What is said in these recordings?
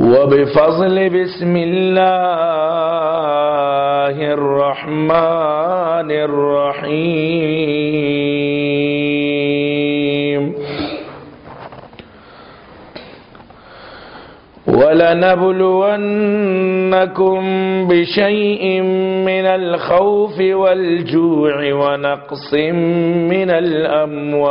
وبفضل بسم الله الرحمن الرحيم. ولنبلونكم بشيء من الخوف والجوع ونقص من الأموال.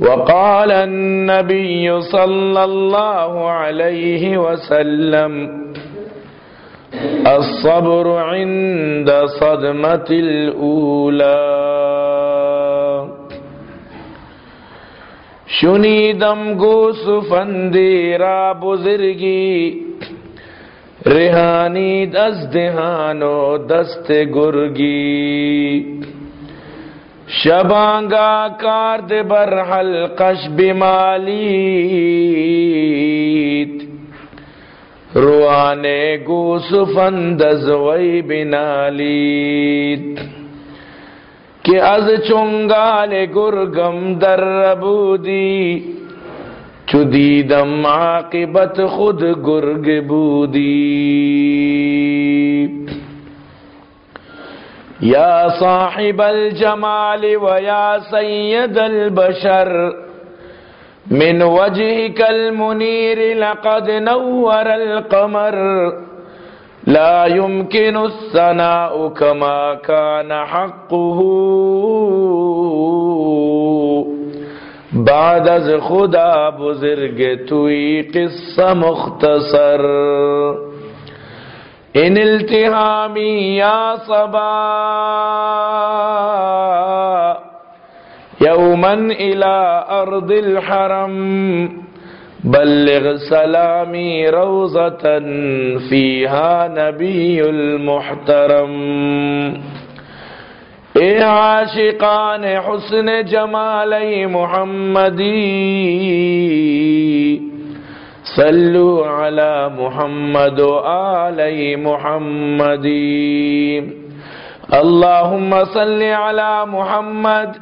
وقال النبي صلى الله عليه وسلم، الصبر عند صدمة الأولى. شنیدم گو سفندیرا بزرگی ریحانی دست دهانو دست گرگی. شبانگا کارد بر حلقش بمالیت روانے گو سفندز وی بنالیت۔ کہ از چنگال گرگم در ربودی چو دیدم عاقبت خود گرگ بودی۔ یا صاحب الجمال و یا سید البشر، من وجهك المنير لقد نور القمر، لا يمكن الثناء كما كان حقه. بعد از خدا بزرگ توی قصه مختصر. ان التهامی یا صبا يوما الى ارض الحرم بلغ سلامي روضة فيها نبي المحترم اے عاشقان حسن جمالی محمدی صلو علی محمد و آلی محمدی اللهم صل على محمد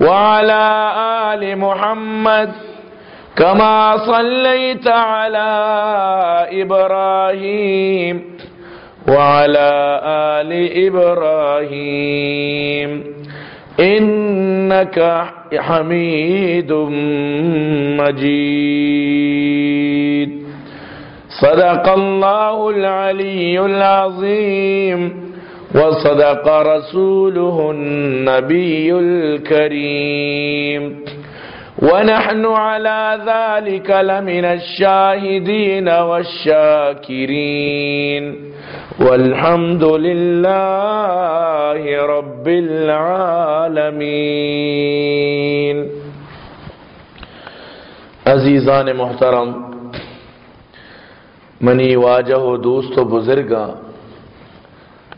وعلى آل محمد كما صليت على إبراهيم وعلى آل إبراهيم إنك حميد مجيد. صدق الله العلي العظيم وصدق رسوله النبي الكريم. ونحن على ذلك لمن الشاهدين والشاكرين. والحمد لله رب العالمين. عزیزان محترم، منی واجہ و دوست و بزرگاں،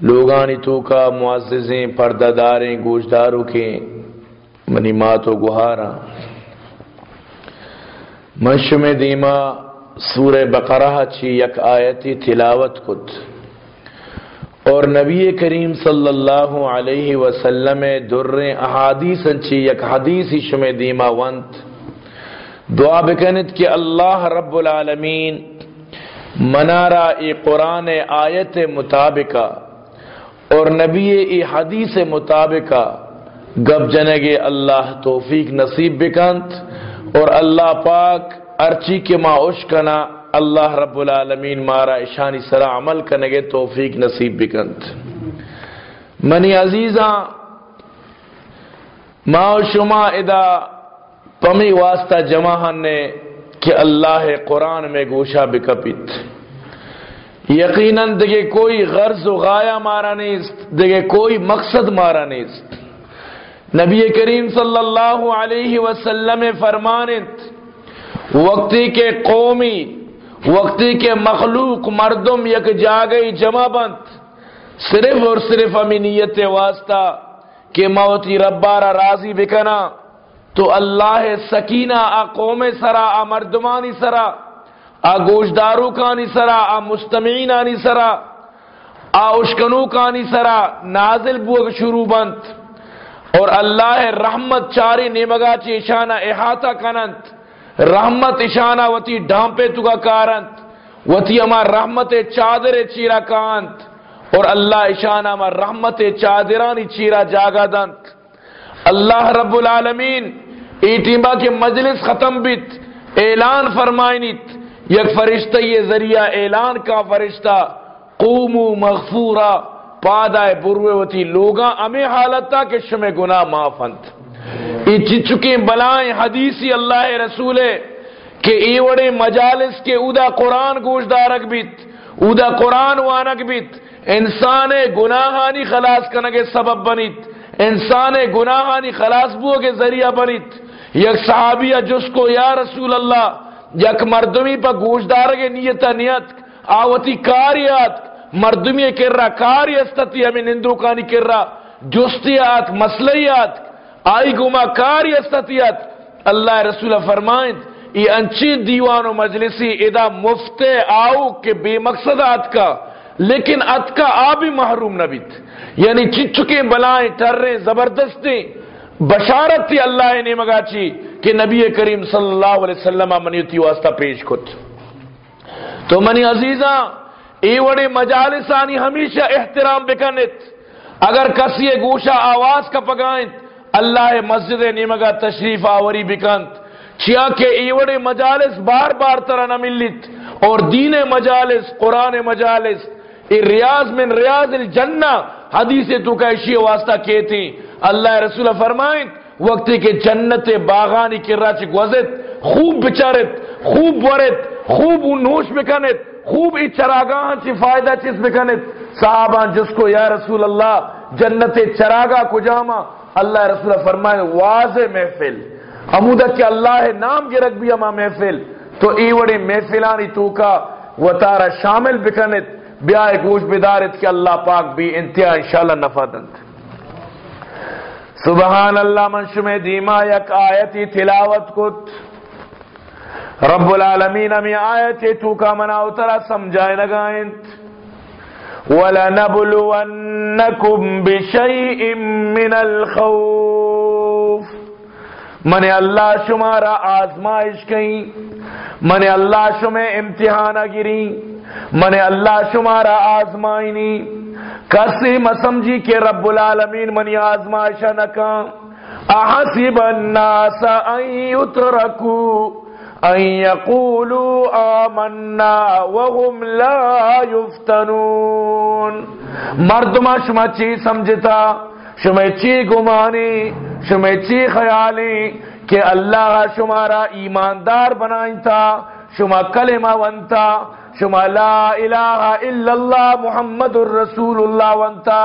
لوگانی تو کا معززیں، پردہ داریں، گوشداروں کے منی مات و گہارا مشم دیما سور بقرہ چی یک آیتی تلاوت کت۔ اور نبی کریم صلی اللہ علیہ وسلم در احادیث چی یک حدیثی شم دیما ونت دعا بکنت کہ اللہ رب العالمین منارا ای قرآن آیت مطابقہ اور نبی ای حدیث مطابقہ گب جنگے اللہ توفیق نصیب بکنت اور اللہ پاک ارچی کے ما اشکنا اللہ رب العالمین مارا اشانی سرا عمل کنگے توفیق نصیب بکنت منی عزیزاں ما شما ادا پمی واسطہ جمع نے کہ اللہ قرآن میں گوشا بکپت یقیناً دگے کوئی غرض و غایا مارا نیست دگے کوئی مقصد مارا نیست۔ نبی کریم صلی اللہ علیہ وسلم فرمانت، وقتی کے قومی، وقتی کے مخلوق مردم یک جاگئی جمع بند، صرف اور صرف امینیت واسطہ کہ موتی ربارہ راضی بکنا، تو اللہ سکینہ آ قوم سرا، آ مردمانی سرا، آ گوشدارو کانی سرا، آ مستمعین آنی سرا، آ اشکنو کانی سرا، نازل بوگ شروع بند۔ اور اللہ رحمت چاری نیمگا چی اشانہ احاطہ کننت، رحمت اشانہ وتی ڈھانپے تگا کارنت وتی اما رحمت چادر چیرا کانت، اور اللہ اشانہ اما رحمت چادرانی چیرا جاگا دنت۔ اللہ رب العالمین، ایٹیمبا کے مجلس ختم بیت، اعلان فرمائنیت، یک فرشتہ یہ ذریعہ اعلان کا فرشتہ، قومو مغفورا۔ پادائے بروے لوگاں امی حالتا کہ شمع گناہ معافنت ای چچکیں بلائیں حدیثی اللہ رسول کہ ای وڑے مجالس کے اودا قرآن گوش دارک بیت اودا قرآن وانک بیت۔ انسان گناہانی خلاص کنگے سبب بنیت۔ انسان گناہانی خلاص بو کے ذریعہ بنیت۔ یک صحابیہ جس کو یا رسول اللہ، یک مردمی پا گوش دارک نیتا نیت، آوتی کاریات۔ مردمی کر رہا کاری استتی ہمیں نندو کانی کر جستیات، مسلیات، آئی گما کاری استتیات اللہ رسول فرمائیں یہ انچی دیوان و مجلسی ادا مفت آؤ کے بے مقصد آت کا، لیکن ات کا آبی محروم نبیت. یعنی چچکیں بلائیں ٹریں زبردستی بشارت تھی اللہ نے مگا چی کہ نبی کریم صلی اللہ علیہ وسلم منیتی واسطہ پیش کت. تو منی عزیزاں ایوڑی مجالسانی ہمیشہ احترام بکنت اگر کسی گوشا آواز کا پگائیں اللہ مسجد نیمگا تشریف آوری بکنت چیا کہ ایوڑی مجالس بار بار طرح نہ ملت اور دین مجالس، قرآن مجالس، ای ریاض من ریاض الجنہ، حدیث تو کا اشی واسطہ کہتی اللہ رسول فرمائیں، وقتی کہ جنت باغانی کرا چک وزت خوب بچارت، خوب ورت، خوب نوش بکنت خوب ای چراگاہ چی فائدہ چیز بکنت صحابان جس کو یا رسول اللہ جنت چراگاہ کو جاما اللہ رسول اللہ فرمائے، واضح محفل۔ حمودہ کہ اللہ نام گرک بھی اما محفل۔ تو ای وڑی محفلانی تو کا وطارہ شامل بکنت بیائے گوش بدارت کہ اللہ پاک بھی انتہا انشاءاللہ نفع دند سبحان اللہ منشم دیما یک آیتی تلاوت کت۔ رب العالمین ہمیں آیت تو کا منا اترا سمجھائے لگائیں وَلَنَبْلُوَنَّكُمْ بِشَيْءٍ مِّنَ الْخَوْفِ۔ من اللہ شمارا آزمائش کہیں من اللہ شمع امتحان گری من اللہ شمارا آزمائنی کسی مسمجھی کہ رب العالمین منی آزمائش نکا احسب الناس ان یترکو۔ ان یقولوا آمنا وهم لا یفتنون مردمہ شما چی سمجھتا؟ شما چی گمانی؟ شما چی خیالی؟ کہ اللہ شمارا ایماندار بنائیں تھا شما کلمہ ونتا، شما لا الہ الا اللہ محمد الرسول اللہ ونتا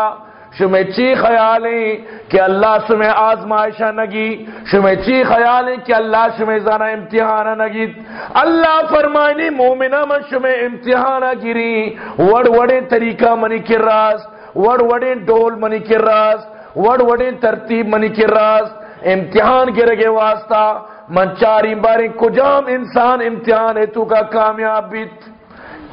شمع چی خیالیں کہ اللہ شمع آزمائشہ نگی شمع چی خیالیں کہ اللہ شمع زانا امتحانہ نگی۔ اللہ فرمائنی مومنہ من شمع امتحانہ گری، وڑ وڑے طریقہ منی کر راس وڑ وڑے ڈول منی کر راس وڑ وڑے ترتیب منی کر راس امتحان کے رگے واسطہ، من چاری باری کجام انسان امتحان ہے تو کا کامیاب بیت۔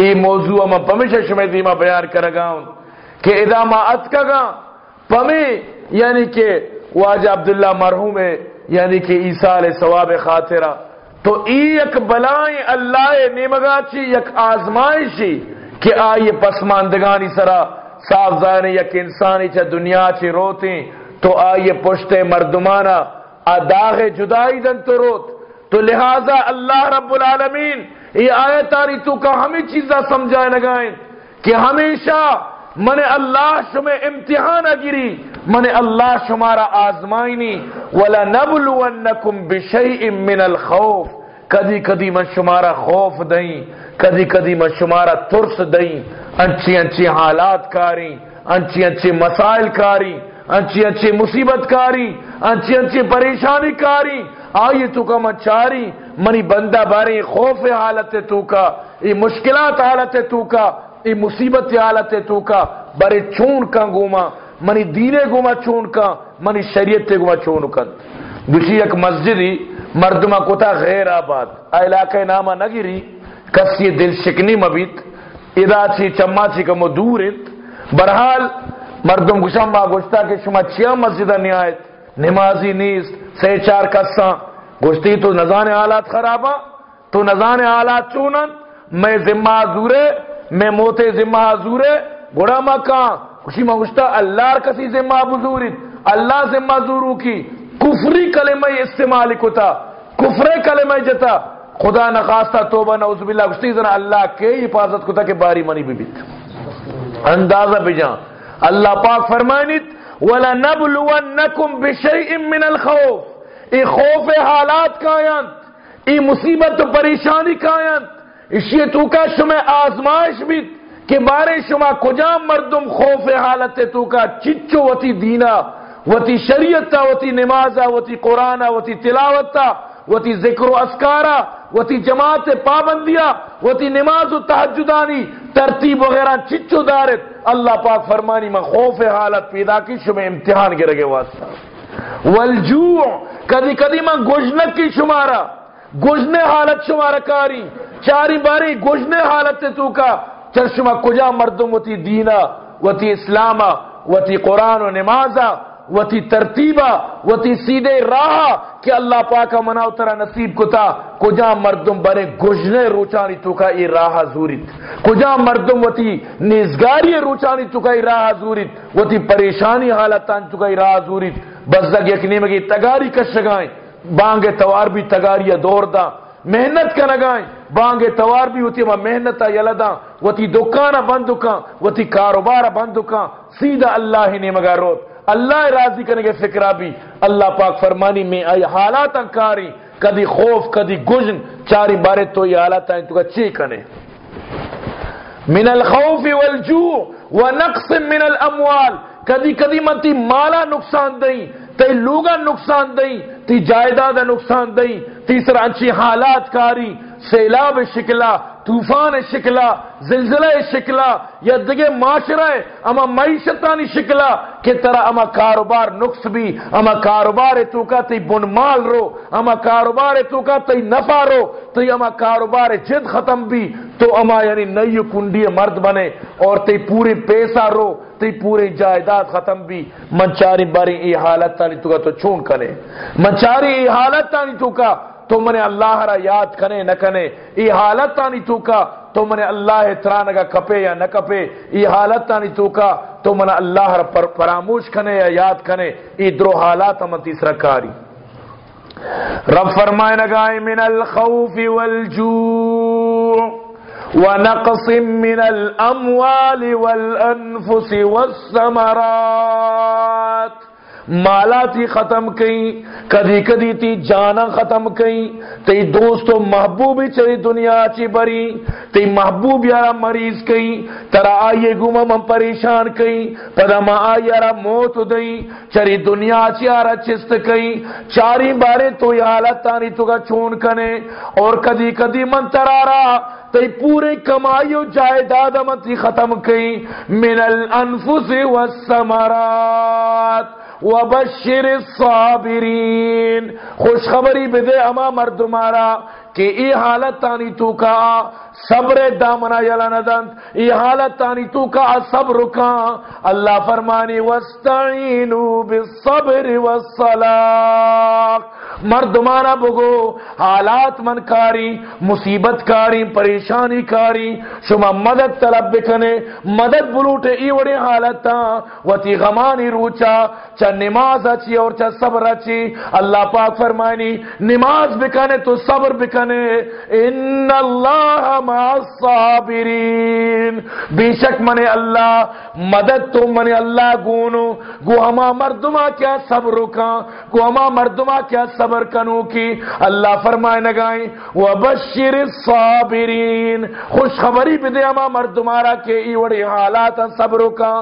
ای موضوع میں پمیشہ شمی دیما بیان کرگا ہوں کہ اذا ما اتکگا، پمی یعنی کہ واجہ عبداللہ مرحوم ہے یعنی کہ عیسیٰ علیہ ثواب خاطرہ، تو ای یک بلائیں اللہ نیمگا چی یک آزمائشی کہ آئیے پسماندگانی سرا صاف ظاہر یک انسانی چا دنیا چی روتیں، تو آئیے پشتے مردمانا اداغ جدائی دن تو روت۔ تو لہذا اللہ رب العالمین یہ آیت آری تو کا ہمیں چیزہ سمجھائے نگائیں کہ ہمیشہ من اللہ شمع امتحان گری من اللہ شمارا آزمائنی وَلَنَبْلُوَنَّكُمْ بِشَيْءٍ مِّنَ الْخَوْفِ۔ کدی کدی من شمارا خوف دیں کدی کدی من شمارا ترس دیں انچی انچی حالات کاری، انچی انچی مسائل کاری، انچی انچی مصیبت کاری، انچی انچی پریشانی کاری۔ آئیے تو کا من چاری، منی بندہ باری خوف حالت تو کا یہ مشکلات حالت تو کا یہ مصیبت حالت تو کا برے چون کا گوما، منی دینے گوما چون کا، منی شریعت تے گوما چون کا۔ بچی ایک مسجدی مردمہ کتا غیر آباد علاقہ نامہ نگری کسی دل شکنی مبیت ادا چی چما چی کمو دورت برحال، مردم گشم با گشتا کہ شما چیا مسجدہ نیایت نمازی نیست سے چار کساں۔ گشتی تو نظان حالات خرابا تو نظان حالات چونن، میں ذمہ حضورے میں موتے ذمہ حضورے گڑا مکان خوشی مگشتا اللہ کسی ذمہ بزورت اللہ ذمہ زورو کی؟ کفری کلمہ استعمال کتا۔ کفر کلمہ جتا۔ خدا نخواستہ، توبہ، نعوذ باللہ۔ گشتی زنا اللہ کے حفاظت کتا کہ باری منی بھی بیت۔ اندازہ بجان اللہ پاک فرمائنیت وَلَنَبْلُوَنَّكُمْ بِشَيْءٍ مِّنَ الْخَوْفِ۔ ای خوف حالات کائنت ای مصیبت و پریشانی کائنت تو کا شمع آزمائش بیت کہ بارے شما کجا مردم خوف حالت تو کا چچو وتی دینا وتی شریعتا وتی نمازا وتی قرآن وتی تلاوتا وتی ذکر و اسکارا وتی جماعت پابندیا وتی نماز و تحجدانی ترتیب وغیرہ چچو دارت۔ اللہ پاک فرمانی میں خوف حالت پیدا کی شما امتحان گرے گے واسطہ۔ والجوع، کدی کدی میں گوشنک کی شمارا گوشنے حالت شمارا کاری چاری باری گوشنے حالت تو کا، چل شما کجا مردم وتی دینا وتی اسلاما وتی قرآن و نمازا وتی ترتیبا وتی سیدھے راہ کہ اللہ پاکا منا اترا نصیب کتا، کجا مردم برے گجنے روچانی تو کا ای راہ زورت کجا مردم وتی نیزگاری روچانی تو کا ای راہ زورت وتی پریشانی حالتان تو ای راہ زورت بزدگ یکنی مگی تگاری کشگائیں۔ بانگے توار بھی تگاری دور دا، محنت کا نگائیں بانگے توار بھی ہوتی ہے محنت یلدا، وتی دکانہ بند دکان وتی کاروبار بند دکان سیدھا اللہ ہی نے مگا روت۔ اللہ راضی کرنے کے فکرہ بھی۔ اللہ پاک فرمانی، میں آئی حالات انکاری کدی خوف، کدی گجن چاری بارے تو یہ حالات ہیں، تو کا کنے؟ من الخوف والجوع ونقص من الاموال۔ کدی کدی من تی مالا نقصان دئی تی لوگا نقصان دئی تی جائیداد نقصان دئی تیسرا انچی حالات کاری، سیلاب شکلا طوفان شکلا زلزلہ شکلا یا دگے معاشرہ اما معیشتانی شکلا کہ ترا اما کاروبار نقص بھی، اما کاروبار تو کا تی بن مال رو، اما کاروبار تو کا تی نفع رو، تی اما کاروبار جد ختم بھی، تو اما یعنی نئی کنڈی مرد بنے، اور تی پورے پیسہ رو تی پورے جائیداد ختم بھی منچاری باری ای حالت تانی تو کا تو چون کرے منچاری ای حالت تانی تو کا تو من اللہ را یاد کنے، نہ کنے۔ ای حالت تانی تو کا تو من اللہ ترانگا کپے یا نہ کپے۔ ای حالت تانی تو کا تو من اللہ را پر پراموش کنے یا یاد کنے۔ ای درو حالات ہم تیسرا کاری۔ رب فرمائے نگائے من الخوف والجوع۔ ونقص من الأموال والأنفس والثمرات. مالا تی ختم کئی کدی کدی تی جانا ختم کئی تی دوستو محبوبی چلی دنیا چی بری۔ تی محبوب یارا مریض کئی ترا آئیے گوما من پریشان کئی پدا ما آئیارا موت دئی چری دنیا چی آرا چست کئی چاری بارے تو یہ حالت تانی تو کا چون کنے۔ اور کدی کدی من ترارا، تی پورے کمائی و جائیداد من تی ختم کئی من الانفس والسمرات وبشر الصابرین. خوشخبری بدے اما مردمارا. کہ ای حالت تانی تو کا صبر دامنا یلا ندن ای حالت تانی تو کا صبر کا۔ اللہ فرمانی وستعینو بالصبر والصلاح مردمانا بگو، حالات من کاری مصیبت کاری، پریشانی کاری۔ شما مدد طلب بکنے، مدد بلوٹے ای وڑی حالتا۔ وتی غمانی روچا، چا نماز اچھی اور چا صبر اچھی اللہ پاک فرمانی، نماز بکنے تو صبر بکنے۔ ان اللہ مع الصابرین بے شک منے اللہ، مدد تو منے اللہ گونو، گو ہما مردما کیا صبر کا، گو ہما مردما کیا صبر کنو کی۔ اللہ فرمائے نگائیں، وبشر الصابرین خوشخبری بدے ہما مردمارا کے، ای وڑی حالات صبر کا،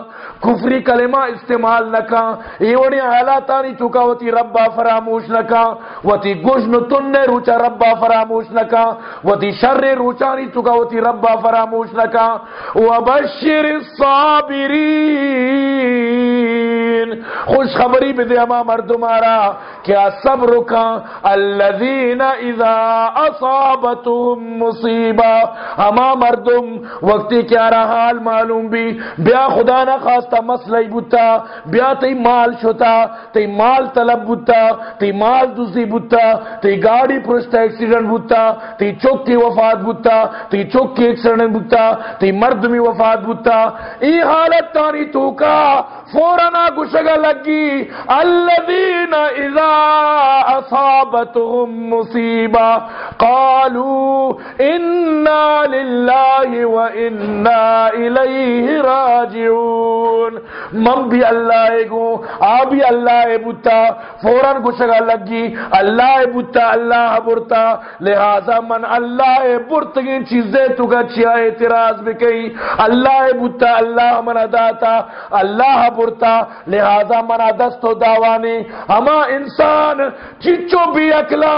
کفری کلمہ استعمال نکا ای وڑی حالات نہیں چکا ہوتی ربا فراموش نکا وتی گشن تن نے روچا ربا فراموش فراموش نکا وتی شر روچا نہیں چکا ہوتی ربا فراموش نکا وبشر الصابرین خوشخبری بدے ہما مردمارا کیا صبر کا الذین اذا اصابتهم مصیبہ ہما مردم وقتی کیا رہا حال معلوم بھی۔ بیا خدا نہ خواستہ مسئلہ بوتا۔ بیا تی مال شتا تی مال طلب بوتا۔ تی مال دوسری بوتا۔ تی گاڑی پرستا ایکسیڈنٹ بوتا، تی چوک کی وفات بوتا، تی چوک کی ایکسیڈنٹ بوتا، تی مرد میں وفات بوتا۔ ای حالت تانی تو کا فورانا گشگا لگی۔ الذین اذا اصابتهم مصیبہ قالوا انا للہ و انا الیہ راجعون۔ من بھی اللہ گو آ بھی اللہ بوتا۔ فوراً گشگا لگی۔ اللہ بوتا، اللہ برتا۔ لہذا من اللہ برتگی چیزیں تو گچیا اعتراض بکئی اللہ بوتا، اللہ من داتا اللہ برتا۔ لہذا منا دست و داوانے ہما انسان چچو بھی اکلا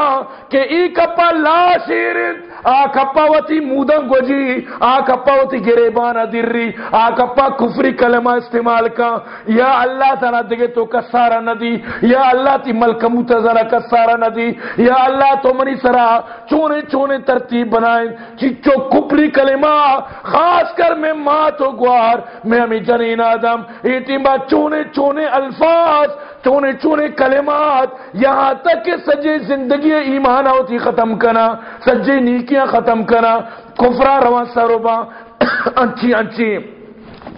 کہ ای کپا لا شیرت آ کپا وتی مودن گوجی۔ آ کپا وتی گریبان دری آ کپا کفری کلمہ استعمال کا۔ یا اللہ تعالی دگے تو کسارا ندی۔ یا اللہ تی ملک متذرا کسارا ندی۔ یا اللہ تو منی سرا چونے چونے ترتیب بنائیں جی چچو کفری کلمہ، خاص کر میں ماں تو گوار، میں ہمیں جنین آدم ایٹیما چونے چونے الفاظ، چونے چونے کلمات، یہاں تک کہ سجے زندگی ایمان ہوتی ختم کرنا سجے نیکیاں ختم کرنا کفرا رواں سروبا انچی انچی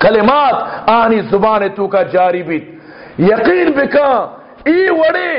کلمات، آنی زبان تو کا جاری بیت۔ یقین بکا، ای وڑے،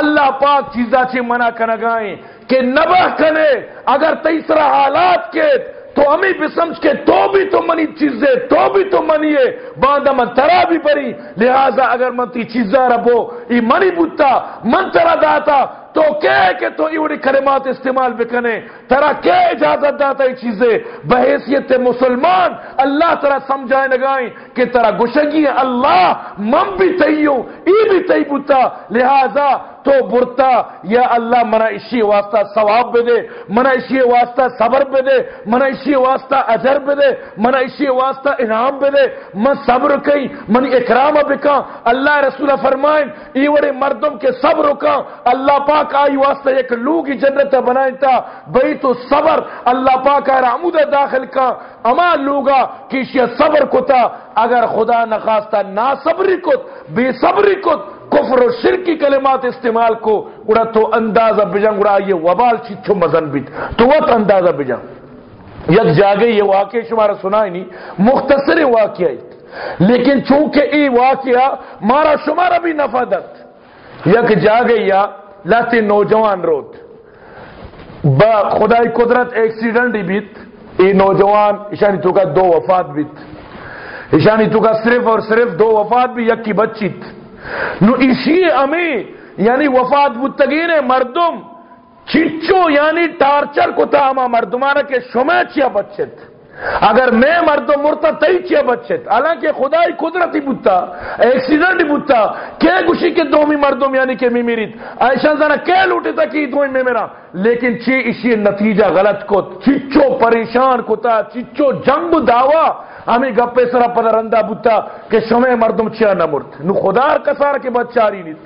اللہ پاک چیزا چی منع کنگائیں کہ نبہ کنے اگر تیسرا حالات کے تو امی بھی سمجھ کے تو بھی تو منی چیزیں، تو بھی تو منیے باندھا من ترا بھی بری لہذا اگر من تی چیزا ربو، ای منی بوتا، من ترا داتا تو کہے کہ تو ایوڑی کلمات استعمال بکنے، ترا کیا اجازت داتا یہ چیزیں بحیثیت مسلمان، اللہ ترا سمجھائے نگائیں کہ ترا گشگی ہے، اللہ من بھی تیو، ای بھی تی بوتا، لہذا تو برتا، یا اللہ منا اسی واسطہ ثواب بے دے منا اسی واسطہ صبر بے دے منا اسی واسطہ اجر بے دے منا اسی واسطہ انعام بے دے من صبر کئی من اکرام بکا اللہ رسول فرمائیں، ایوڑے مردم کے صبر کا اللہ پاک آئی واسطہ ایک لوگی جنت بنائیں تا بھئی تو صبر اللہ پاک آئی رحمود داخل کا، اما لوگا کیشیا صبر کتا، اگر خدا نخواستہ نا صبری کت بے صبری کت، کفر و شرکی کلمات استعمال کو، اڑا تو اندازہ بجنگ، اڑا یہ وبال چچو مزن بیت، تو وقت اندازہ بجنگ۔ یک جاگے یہ واقعہ شمارا سنائی نہیں مختصر واقعہ لیکن چونکہ ای واقعہ مارا شمارا بھی نفادت، یک جاگے یا لاتے نوجوان روت۔ با خدای قدرت ایکسیڈنٹ بیت، ای نوجوان اشانی تو کا دو وفات بیت۔ اشانی تو کا صرف اور صرف دو وفات بھی یک کی بچیت۔ نو اسی امی یعنی وفات بتگین مردم، چچو یعنی ٹارچر کو تا اما مردمانہ کے شمع چیا بچت اگر میں مردم مرتا تئی چیا بچت حالانکہ خدای قدرتی بوتا، ایکسیڈنٹ بوتا کہ گوشی کے دومی مردم یعنی کہ می میرید ایشان زنا کہ لوٹے تا کہ دوئی میں میرا۔ لیکن چی اسی نتیجہ غلط کو، چچو پریشان کو چچو جنگ دعوا ہمیں گپے سرا پدا رندہ بتا کہ شمع مردم چیا نہ مرد۔ نو خدا کسار کے بچاری نیت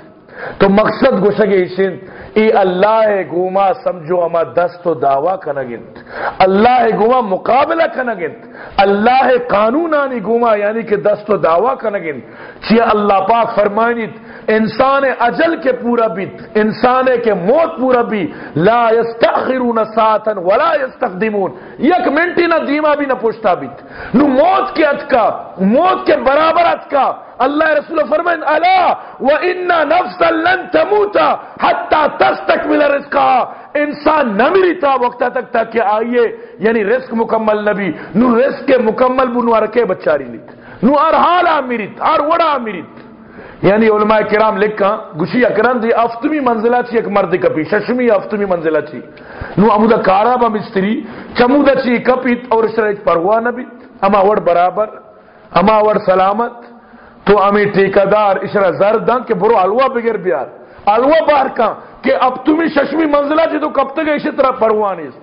تو مقصد گوشگے اشن ای اللہ گوما سمجھو اما دست و دعویٰ کنگنت. اللہ گوما مقابلہ کنگنت. اللہ قانونانی گوما یعنی کہ دست و دعویٰ کنگنت. چیا اللہ پاک فرمائنیت انسان اجل کے پورا بیت انسان کے موت پورا بھی، لا یستخرون ساتن ولا یستقدمون یک منٹی نہ دیما بھی، نہ پوچھتا بیت نو موت کے اتکا موت کے برابر اتکا اللہ رسول فرمائن الا وَإِنَّ نَفْسًا لَن تَمُوتَ حَتَّى تَسْتَكْمِلَ رِزْقَهَا. انسان نہ مری تا وقت تک تک کہ آئیے یعنی رزق مکمل نبی نو رزق کے مکمل بنو ارکے بچاری لیت۔ نو ار حالا میریت ار وڑا میریت یعنی علماء کرام لکھا گشی اکرم دی افتمی منزلہ چی ایک مرد کپی، ششمی افتمی منزلہ چی۔ نو امودا کارا با مستری چمودا چی کپیت اور شرائط پروا نبیت اما وڑ برابر، اما وڑ سلامت۔ تو امی ٹھیکہ ٹھیکدار، اشرا زردن ہاں کہ برو علوہ بگر بیار۔ علوہ باہر کان کہ اب تمہیں ششمی منزلہ چی تو کب تک اسی طرح پروانیس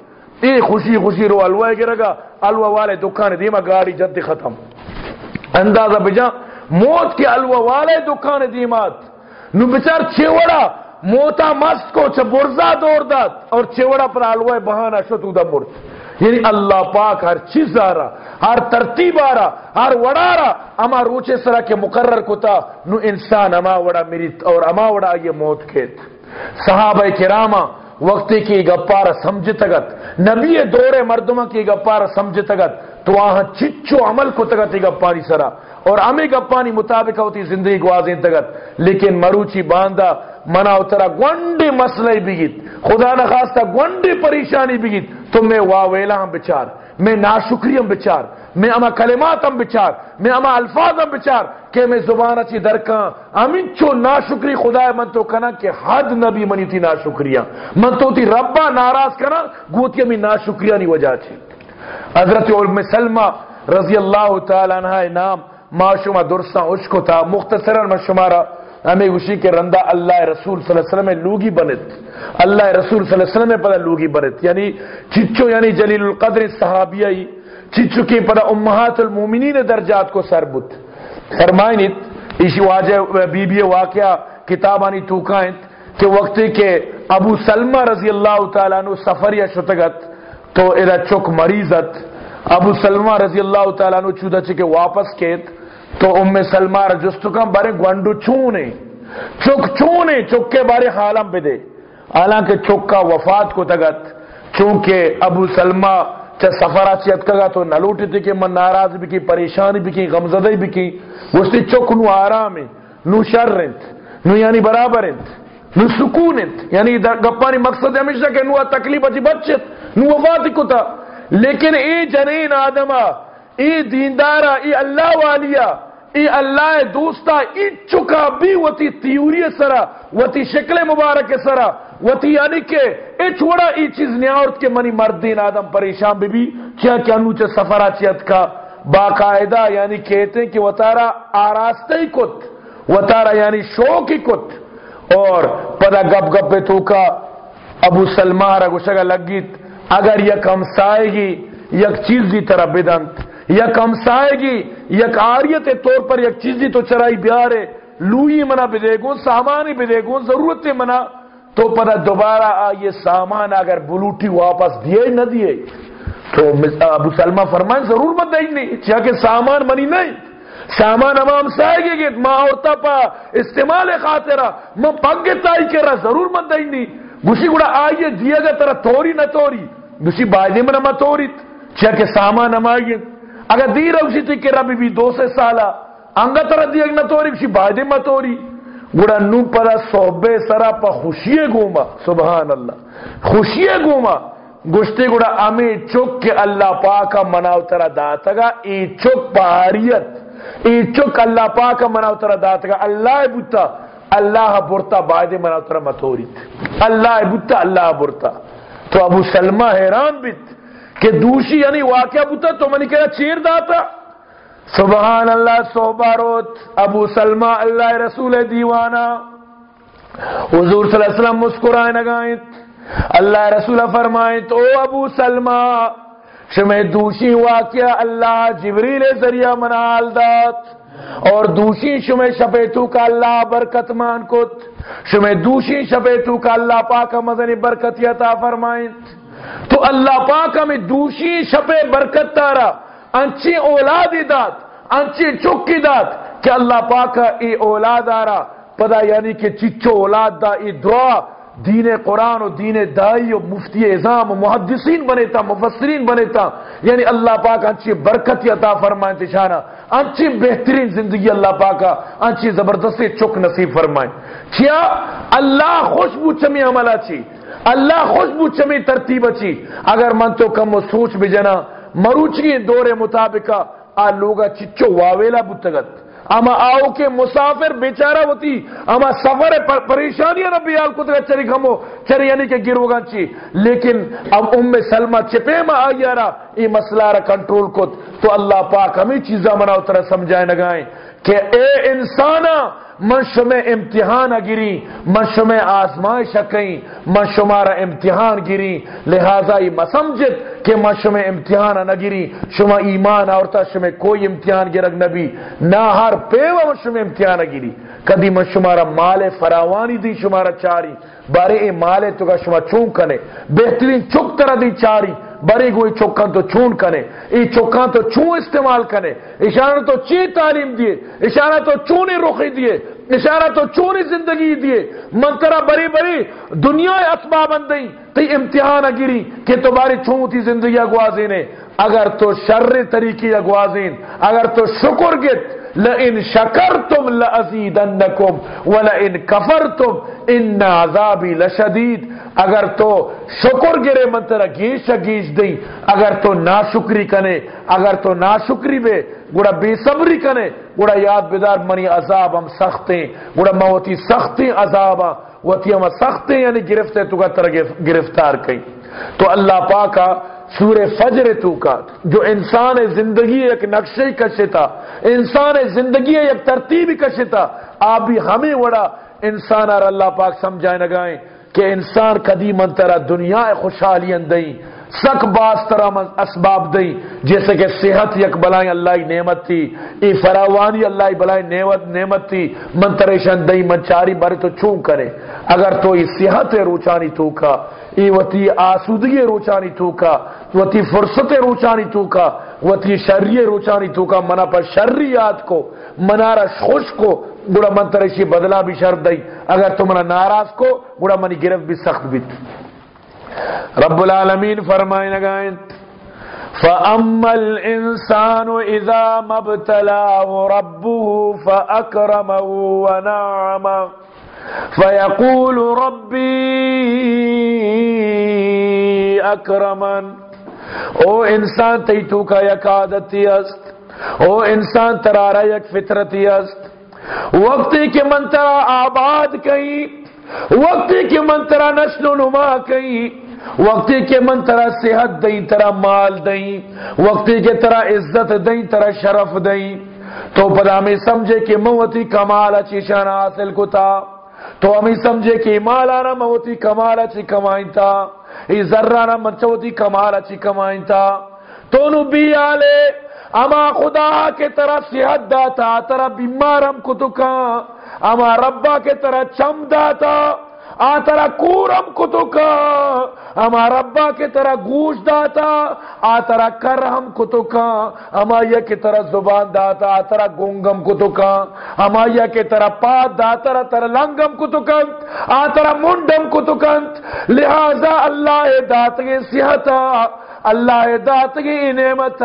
اے خوشی خوشی رو علوہ گرگا علوہ والے دکان دیما گاڑی جد ختم۔ اندازہ بجا موت کے الوا والے دکان دیمات نو بچار چیوڑا موتا مست کو چھ برزا دور دات اور چیوڑا پر الوا بہانا شتو دا مرد۔ یعنی اللہ پاک ہر چیز آرا، ہر ترتیب آرا، ہر وڑا رہا اما روچے سرا کے مقرر کتا، نو انسان اما وڑا میریت اور اما وڑا یہ موت کھیت۔ صحابہ کرامہ، وقتی کی گپارا سمجھ تگت نبی دور مردمہ کی گپارا سمجھ تگت تو آہاں چچو عمل کو تگت گپاری سرا۔ اور امی گپانی مطابق ہوتی زندگی گوازیں تگت۔ لیکن مروچی باندھا منا اترا گونڈی مسئلہ بگیت خدا نخواستہ گونڈی پریشانی بگیت تو میں واویلا ہم بچار۔ میں ناشکری ہم بچار۔ میں اما کلمات ہم بچار۔ میں اما الفاظ ہم بچار۔ کہ میں زبان اچھی درکاں۔ امین چو ناشکری خدا من تو کنا کہ حد نبی منی تھی ناشکریہ من تو تھی ربا ناراض کنا، گوتی ہمیں ناشکریہ نہیں وجہ چھی۔ حضرت علم سلمہ رضی اللہ تعالیٰ عنہ نام ما شما درسا اشکو تھا مختصرا ما شمارا ہمیں گوشی کے رندہ اللہ رسول صلی اللہ علیہ وسلم لوگی بنت۔ اللہ رسول صلی اللہ علیہ وسلم پدا لوگی بنت۔ یعنی چچو یعنی جلیل القدر صحابیائی، چچو کی پدا امہات المومنین درجات کو سربت فرمائنیت اسی واجہ بی بی واقعہ کتابانی توکائنت کہ وقتی کے ابو سلمہ رضی اللہ تعالیٰ عنہ سفر یا شتگت تو ادھا چک مریضت۔ ابو سلمہ رضی اللہ تعالیٰ عنہ چودہ چکے واپس کیت۔ تو ام سلمہ رجستو کم بارے گوانڈو چونے، چک چونے، چک کے بارے حالم پہ دے۔ حالانکہ چک کا وفات کو تگت، چونکہ ابو سلمہ چا سفرہ چیت کگا تو نلوٹی تھی کہ من ناراض بھی کی، پریشانی بھی کی غمزدہ بھی کی۔ وستی چک نو آرام نو شر رنت نو یعنی برابر انت، نو سکون انت۔ یعنی گپانی مقصد ہمیشہ کہ نو تکلیف اچھی بچت نو وفات کو تا۔ لیکن ای جنین آدمہ ای دیندارا، ای اللہ والیا، ای اللہ دوستا، ای چکا بھی وتی تیوری سرا، وتی شکل مبارک سرا، وتی یعنی کہ ای چھوڑا، ای چیز نیاورت کے منی مردین آدم پریشان بھی بھی کیا کیا نوچے سفرہ چیت کا؟ باقاعدہ یعنی کہتے ہیں کہ وطارا آراستے ہی کت، وطارا یعنی شوق ہی کت، اور پدا گپ گپ پہ تو کا ابو سلمہ را گوشگا لگیت، اگر یک ہمسائے گی، یک چیز دی طرح بدنت۔ یک ہمسائے گی یک آریت طور پر یک چیزی تو چرائی بیارے۔ لوئی منا بدے گون سامانی بدے گون ضرورت منا۔ تو پتہ دوبارہ آئیے سامان اگر بلوٹی واپس دیے نہ دیے تو ابو سلمہ فرمائیں، ضرور مت دیں نہیں چاہ کہ سامان منی نہیں۔ سامان ہم ہمسائے گی گیت ماں عورتا پا استعمال خاطرہ میں پگے تائی کر رہا، ضرور مت دیں نہیں۔ گوشی گوڑا آئیے دیا گا ترہ توری نہ توری۔ گوشی بائدے میں نہ توریت چاہ کہ سامان ہم آئیے۔ اگر دی روشی تھی کہ ربی بھی دو سے سالہ انگا ترہ دی اگنا توری بشی بائدے ما توری۔ گوڑا نو پرا صحبے سرا پا خوشی گوما، سبحان اللہ۔ خوشی گوما گشتے گوڑا امی چک کے اللہ پاکا مناو ترہ داتگا ای چک پاریت ای چک اللہ پاکا مناو ترہ داتگا اللہ بوتا، اللہ برتا بائدے مناو ترہ متوریت اللہ بوتا، اللہ برتا۔ تو ابو سلمہ حیران بیت۔ کہ دوشی یعنی واقعہ بتا تو منی کہا چیر داتا۔ سبحان اللہ صحباروت ابو سلمہ، اللہ رسول دیوانا۔ حضور صلی اللہ علیہ وسلم مسکرائے نگائیں اللہ رسول فرمائیں تو ابو سلمہ، شمع دوشی واقعہ اللہ جبریل ذریعہ منال دات اور دوشی شمع شپیتو کا اللہ برکت مان کت۔ شمع دوشی شپیتو کا اللہ پاک مدنی برکت یتا فرمائیں تو اللہ پاک ہمیں دوشی شپے برکت تارا انچی اولاد دات انچی چکی دات کہ اللہ پاک ای اولاد آرا۔ پدا یعنی کہ چچو اولاد دا ای دعا، دین قرآن و دین دائی و مفتی اعظام و محدثین بنے تھا مفسرین بنے تھا یعنی اللہ پاک انچی برکت عطا فرمائیں تشانہ انچی بہترین زندگی اللہ پاک، انچی زبردستی چک نصیب فرمائیں۔ کیا اللہ خوشبو چمی عملہ چی؟ اللہ خوشبو چمی ترتیب اچھی اگر من تو کم و سوچ بجنا مروچی دور مطابقہ، آ لوگا چچو واویلا بتگت اما آؤ کے مسافر بیچارہ ہوتی، اما سفر پریشانیاں ربی آل کو چری گھمو، چری یعنی کہ گرو گانچی لیکن اب ام سلمہ چپے میں آئی رہا یہ مسئلہ رہا کنٹرول کو تو اللہ پاک ہمیں چیزاں مناؤ طرح سمجھائے نگائیں۔ کہ اے انسانا، من شمع امتحان گری، من شمع آزمائش کئی من شمارا امتحان گری۔ لہذا یہ مسمجد کہ من شمع امتحان نہ گری شما ایمان آورتا، شمع کوئی امتحان گرگ نبی۔ نہ ہر پیوا من شمع امتحان گری۔ کدی من شمارا مال فراوانی دی شمارا چاری بارے اے مالے تو کا شما چون کنے، بہترین چک طرح دی چاری بارے گوئی چوکان تو چون کنے۔ ای چوکان تو چون استعمال کنے۔ اشارہ تو چی تعلیم دیے اشارہ تو چونی رخی دیے اشارہ تو چوری زندگی دیے منترہ بڑی بڑی دنیا اسباب اندئی تی امتحان اگری کہ تو باری چون زندگی اگوازین اگر تو شر طریقی اگوازین، اگر تو شکر گت، لئن شکرتم لأزیدنکم ولئن کفرتم، ان عذابی لشدید۔ اگر تو شکر گرے منترہ گیش گیش دی اگر تو ناشکری کنے، اگر تو ناشکری بے گوڑا بے صبری کنے گوڑا یاد بیدار منی عذاب ہم سختیں گوڑا موتی سختیں عذاب وتی ہم سختیں یعنی گرفتے تو کا طرح گرفتار کئی تو اللہ پاکا سور فجر تو کا، جو انسان زندگی ایک نقشے کشتا انسان زندگی ایک ترتیب کشتا آپ بھی ہمیں وڑا انسان اور اللہ پاک سمجھائے نگائیں کہ انسان کدی منترا دنیا خوشحالی اندئی سک باس طرح اسباب دئی جیسے کہ صحت یک بلائیں اللہ نعمت تھی، ای فراوانی اللہ بلائیں نعمت نعمت تھی۔ من تریشن دئی من چاری بارے تو چون کرے۔ اگر تو ای صحت روچانی تو کا ای وتی آسودگی روچانی تو کا وتی فرصت روچانی تو کا وتی شریع روچانی تو کا منا پر شریعات کو منارا خوش کو بڑا من ترشی بدلا بھی شرط دئی اگر تم ناراض کو بڑا منی گرفت بھی سخت بیت۔ رب العالمین فرمائے نگائیں فَأَمَّا الْإِنسَانُ إِذَا مَبْتَلَاهُ رَبُّهُ فَأَكْرَمَهُ وَنَعَمَهُ فَيَقُولُ رَبِّي أَكْرَمَنْ۔ او انسان تیتو کا یک عادتی است۔ او انسان ترارا یک فطرتی است۔ وقتی کہ من ترا آباد کئی، وقتی کہ من ترا نشن و نما کئی، وقتی کے من ترا صحت دئی، ترا مال دئی، وقتی کے ترا عزت دئی، ترا شرف دئی۔ تو پدا ہمیں سمجھے کہ موتی کمال اچھی شان حاصل کو تھا تو ہمیں سمجھے کہ مال آنا موتی کمال اچھی کمائن تھا ای ذرہ منچوتی کمال اچھی کمائن تھا تو نو بی آلے اما خدا کے طرح صحت داتا ترا بیمارم کتکا، اما ربا کے طرح چم داتا آ ترا کورم کتکا، اما ربا کے طرح گوش داتا آ ترا کرہم کتکا، اما یہ کے طرح زبان داتا آ ترا گونگم کتکا، اما یہ کے طرح پات داتا ترا لنگم کتکنت آ ترا منڈم کتکنت لہذا اللہ دات کے صحتا اللہ داتگی نعمت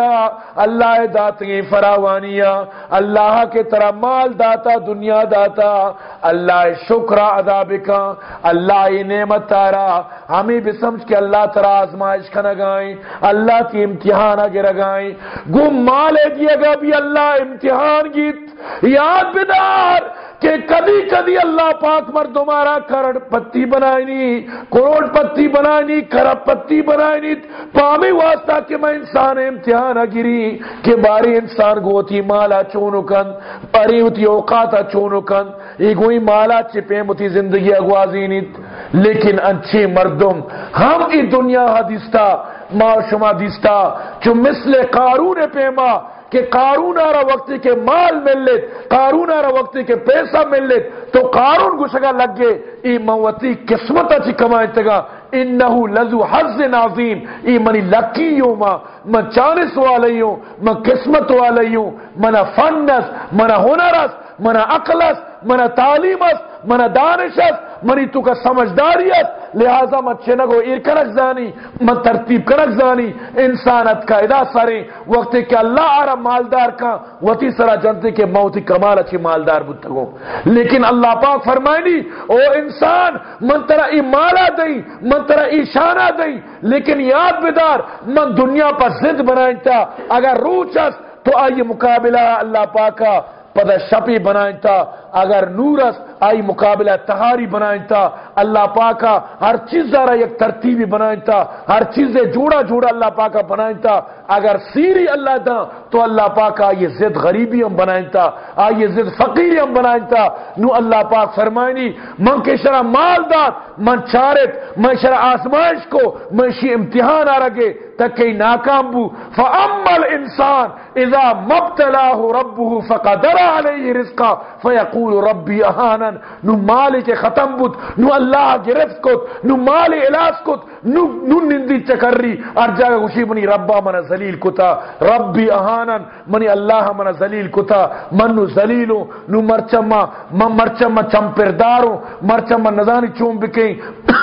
اللہ دات کی فراوانیاں اللہ کے طرح مال داتا، دنیا داتا۔ اللہ شکر ادا بکا اللہ نعمت تارا۔ ہمیں بھی سمجھ کے اللہ ترا آزمائش کا نگائیں اللہ کی امتحان آگے رگائیں گم مالے دیے جی گا بھی اللہ امتحان گیت یاد بدار کہ کدی کدی اللہ پاک مر تمہارا کروڑ پتی بنائنی کروڑ پتی بنائنی کرب پتی بنائنی پامی واسطہ کہ میں انسان امتحان گری کہ باری انسان گوتی مالا چونو کن، پری ہوتی اوقاتا چونو کن، ای مالا چپے متی زندگی اگوازی نیت لیکن انچے مردم، ہم ای دنیا حدیثتا ما شما دیستا چو مثل قارون پیما کہ قارون آرہ وقتی کے مال مل لیت، قارون آرہ وقتی کے پیسہ مل لیت، تو قارون گشگا لگ گئے، ای موتی قسمت اچھی کمائیں تگا، انہو لذو حز نازیم، ای منی لکیوں ما، من چانس والیوں، من قسمت والیوں من فنس من ہنرس من عقلس من تعلیمس من دانشس منی تو کا سمجھداریت، لہذا من چنگو ایر کنک زانی من ترتیب کنک زانی، انسانت کا ادا سارے، وقت کہ اللہ آرہ مالدار کا، وطی سرا جنتے کے موتی کمال اچھی مالدار بتگو۔ لیکن اللہ پاک فرمائنی، او انسان، من ترہ ای مالا دئی، من ترہ ای شانہ دئی، لیکن یاد بدار من دنیا پر زد بنائیں تا اگر روچس تو آئی مقابلہ اللہ پاکا۔ پدہ شپی بنائیں تا اگر نورس آئی مقابلہ تہاری بنائیں تا اللہ پاکا ہر چیز دارا یک ترتیبی بنائیں تا ہر چیز جوڑا جوڑا اللہ پاکا بنائیں تا اگر سیری اللہ دا تو اللہ پاکا یہ زد غریبی ہم بنائیں تا آئی زد فقیری ہم بنائیں تا نو اللہ پاک فرمائنی، من کے شرع مال دار من چارت، من شرع آسمائش کو، من شی امتحان آ رگے تک کئی ناکام بو فَأَمَّا الْإِنسان اذا مبتلاہ ربه فقدر علیہ رزقا فیقول ربی احانن نو مال کے ختم بود نو اللہ گرفت کت نو مال علاج کت نو, نو نندی چکر ری ار جاگا گوشی منی ربا من زلیل کتا ربی احانن منی اللہ من زلیل کتا من نو زلیلو نو مرچما من مرچما چمپردارو مرچما نزانی چون بکیں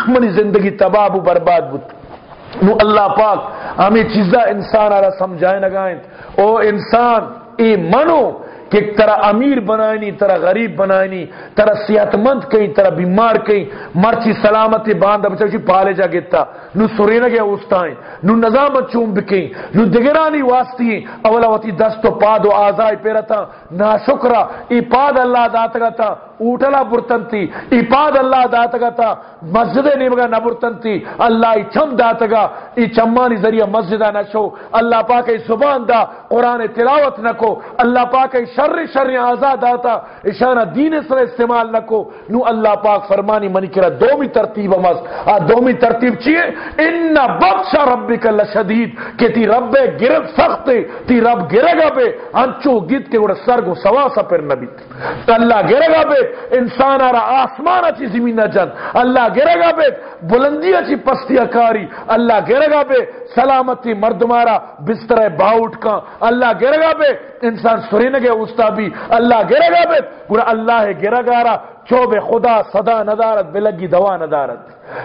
منی زندگی تباب و برباد بود نو اللہ پاک ہمیں چیزا انسان آرہ سمجھائیں لگائیں او انسان، ای منو، کہ ترا امیر بنائنی ترا غریب بنائنی ترا صحت مند کہیں ترا بیمار کہیں۔ مرچی سلامتی باندھا بچہ پالے جا گیتا۔ نو سرینا گیا اوستائیں۔ نو نظامت چون بکیں۔ نو دگرانی واسطی اولا وطی دست و پاد و آزائی پیرا تھا نا ای پاد اللہ داتگا تھا اوٹلا برتنتی ای پاد اللہ داتگا تھا مسجد نیمگا نبرتنتی اللہ ای چم داتگا ای چمانی ذریعہ مسجدہ نشو اللہ پاک ای زبان دا قرآن تلاوت نکو اللہ پاک ای شر شر آزاد آتا اشانہ دین سر استعمال نکو نو اللہ پاک فرمانی منی کرا دومی ترتیب امس آ دومی ترتیب چیئے ان بخشا ربک لشدید کہ تی رب گرد سخت تی رب گرے گا بے انچو گیت کے گوڑا سر گو سوا سا پر نبیت اللہ گرے گا بے انسان آرہ آسمان اچھی زمین جن اللہ گرے گا بے، بلندی اچھی پستی اکاری اللہ گرے گا بے، سلامتی مردمارا بستر باؤٹ کا اللہ گرے گا بے، انسان سرینگے استا بھی اللہ گرے گا بے گوڑا اللہ گرا گارا چوب خدا صدا ندارت، بلگی دوا ندارت.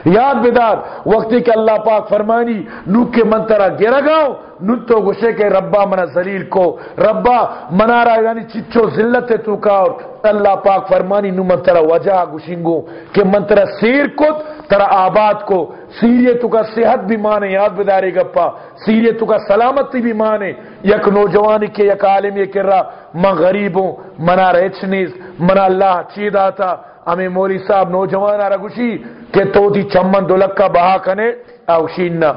یاد بدار، وقتی کہ اللہ پاک فرمانی، نو کے منترہ گرا گاؤ، نو تو گشے کے ربا منا زلیل کو. ربا منا رہا یعنی چچو ذلت تو کا اور اللہ پاک فرمانی، نو منترہ وجہ گشنگو کہ منترہ سیر کت ترہ آباد کو. سیریے تو کا صحت بھی مانے، یاد بداری گپا سیریے تو کا سلامتی بھی مانے۔ یک نوجوانی کے، یک عالم یہ کر رہا من غریبوں، منا ریچ نیز، منا اللہ چید آتا ہمیں مولی صاحب نوجوان آرہ گوشی کہ تو دی چمن دولکا بہا کنے اوشیننا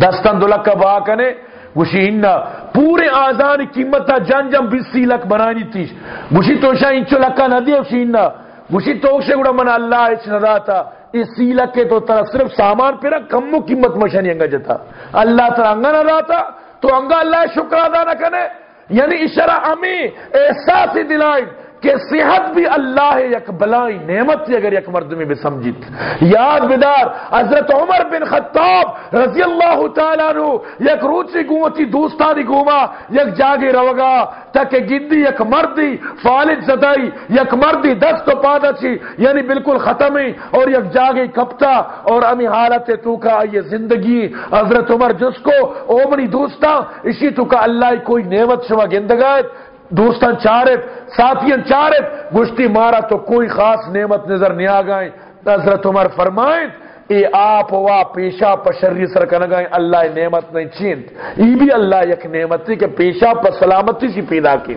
دستن دولکا بہا کنے، گوشی گوشیننا پورے آزان قیمت تا جن جم بیسی لک بنانی تیش۔ گوشی تو شاہ انچو لکا ندی اوشیننا گوشی تو شاہ گوڑا من اللہ اچ نداتا۔ اس سیلہ کے تو طرف صرف سامان پیرا کمو قیمت مشانی انگا جتا۔ اللہ ترہ انگا نداتا تو انگا اللہ شکر ادا نہ کنے۔ یعنی اشارہ امی، احساس دلائیں کہ صحت بھی اللہ یک بلائی نعمت تھی اگر یک مرد میں بھی سمجھت یاد بدار، حضرت عمر بن خطاب رضی اللہ تعالیٰ نو یک روچی گوچی دوستانی گوما، یک جاگی روگا تک گدی یک مردی فالد زدائی، یک مردی دست و پادا چی یعنی بالکل ختمی، اور یک جاگی کپتا، اور امی حالت تو کا یہ زندگی۔ حضرت عمر جس کو اومنی دوستا، اسی تو کا اللہ کوئی نعمت شما گندگایت۔ دوستان چارت ساتھین چارت، گشتی مارا تو کوئی خاص نعمت نظر نہیں آگائیں حضرت عمر فرمائیں، اے آپ وا پیشا پشری سر کنگائیں اللہ نعمت نہیں چینت ای بھی اللہ یک نعمت تھی کہ پیشا پر سلامتی سی پیدا کی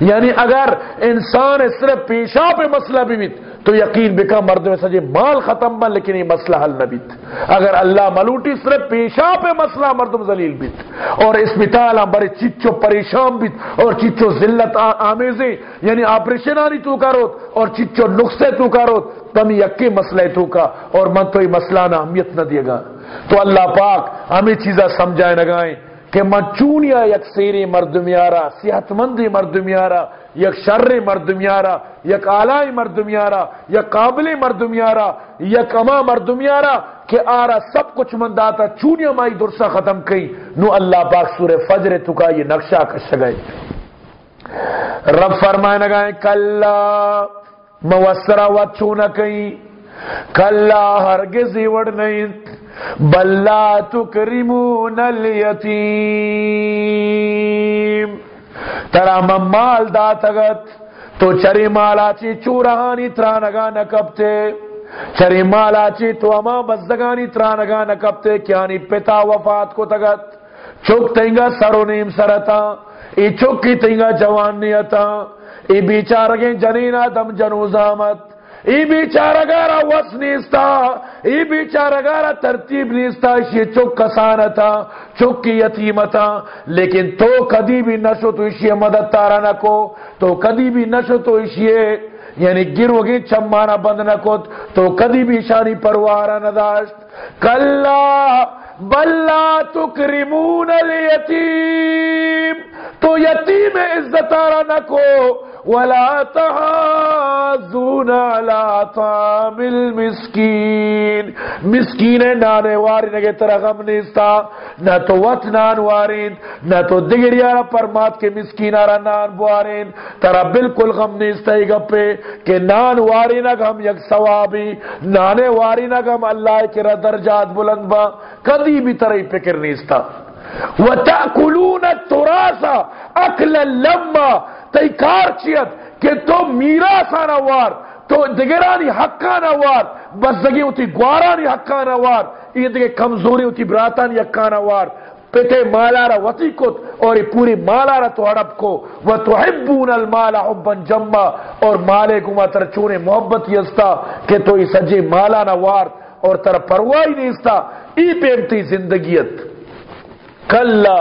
یعنی اگر انسان صرف پیشا پہ مسئلہ بھی بیت تو یقین بکا مرد میں سجے جی، مال ختم بن، لیکن یہ مسئلہ حل نہ بیت۔ اگر اللہ ملوٹی، صرف پیشا پہ مسئلہ مردم ذلیل بیت۔ اور اس مثال بڑے چچو پریشان بیت۔ اور چچو ذلت آمیزیں۔ یعنی آپریشن آنی تو کرو اور چچو نقصے تو کرو تم یکی مسئلہ تو کا، اور من تو یہ مسئلہ نہ اہمیت نہ دیے گا۔ تو اللہ پاک ہمیں چیزیں سمجھائے نگائیں کہ چونیا یک سیری مردمیارا صحت مندی مردمیارا، یک شر مردمیارا، یک آلائی مردمیارا، یک قابل مردمیارا، یک اما مردمیارا کہ آرا سب کچھ منداتا چونیا مائی درسا ختم کئی۔ نو اللہ پاک سور فجر تو کا یہ نقشہ کش گئے۔ رب فرمائے نگائیں کلا موسرہ و چونا کئی۔ کلا ہرگز ہی وڑ نہیں۔ بلا تکرمون الیتیم. ترا مال داتگت، تو چری مالا چی چورہانی ترانگا نکبتے چری مالا چی تو اما بزدگانی ترانگا نکبتے کیانی پتا وفات کو تگت. چک تینگا سرو نیم سرتا، ای چکی تینگا جوان نیتا. ای بیچارگیں جنینا دم جنوزامت ای بیچارگارا وس نیستا، ای بیچارگارا ترتیب نیستا اسی چک کسانتا، چک کی یتیمتا، لیکن تو کدی بھی نشو تو اسی مدد تارا نکو، تو کدی بھی نشو تو اسی یعنی گروگی چمانا بند نکو تو کدی بھی شانی پروارا نداشت کلا بلا تکرمون الیتیم، تو یتیم عزتارا نکو، ولا تحاضون على طعام المسكين مسکین نانے واری نگے ترا غم نیستا، نہ تو وط نان وارین، نہ تو دگریارا پرمات کے مسکین آرا نان بوارین۔ ترا بالکل غم نیستا ہی گپے، کہ نان واری نگ ہم یک ثوابی، نانے واری نگ ہم اللہ کے درجات بلند با، کدی بھی ترہی فکر نیستا وَتَأْكُلُونَ التُّرَاسَ أَكْلَ اللَّمَّا تی کار چیت کہ تو میراث آنا وار، تو دگرانی حقانا وار بس دگی ہوتی، گوارانی حقانا وار، یہ دگے کمزوری ہوتی، براتانی حقانا وار۔ پیتے مالارا وطی کت اور پوری مالارا تو ہڑپ کو۔ وَتُحِبُّونَ الْمَالَ حُبًّا جَمَّا، اور مالے گما ترچونے محبت یستا کہ تو اس سجے مالانا وار۔ اور تر پروائی نیستا، ای پیمتی زندگیت۔ کلا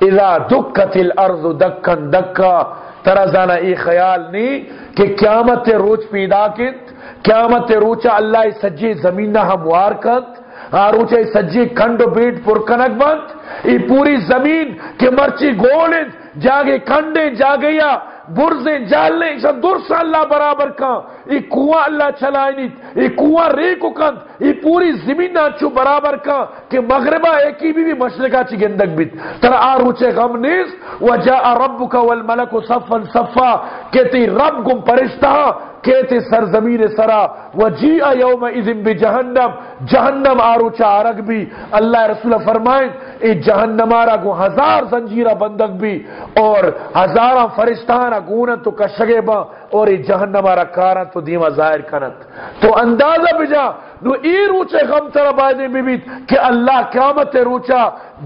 اذا دکت الارض دکن دکا۔ ترا زانا ای خیال نہیں کہ قیامت روچ پیدا کت قیامت روچا اللہ سجی زمین ہموار کت۔ ہاں آروچے سجی کنڈ بیٹ پر کنک بند۔ ای پوری زمین کے مرچی گولت جاگے کنڈے جاگیا برزیں جالنے شان درس اللہ برابر کان ای کنواں اللہ چلائے ای کنواں ریکو کند ای پوری زمین چو برابر کان کہ مغربہ ایکی بھی بھی مشرقہ چی گندگ بیت تر آروچے غم نیس وجاء ربک والملک صفا صفا کہتی رب گم پرشتہ کہتے سرزمین سرا وجیع یوم اذن بجہنم جہنم آروچا آرگ بھی اللہ رسول فرمائیں اے جہنم آرہ گو ہزار زنجیرہ بندگ بھی اور ہزارہ فرشتانہ گونت تو کشگے با اور ای جہنم آرہ کارن تو دیمہ ظاہر کنت تو اندازہ بجا نو ای روچے غم تر بائدے بیت کہ اللہ قیامت روچا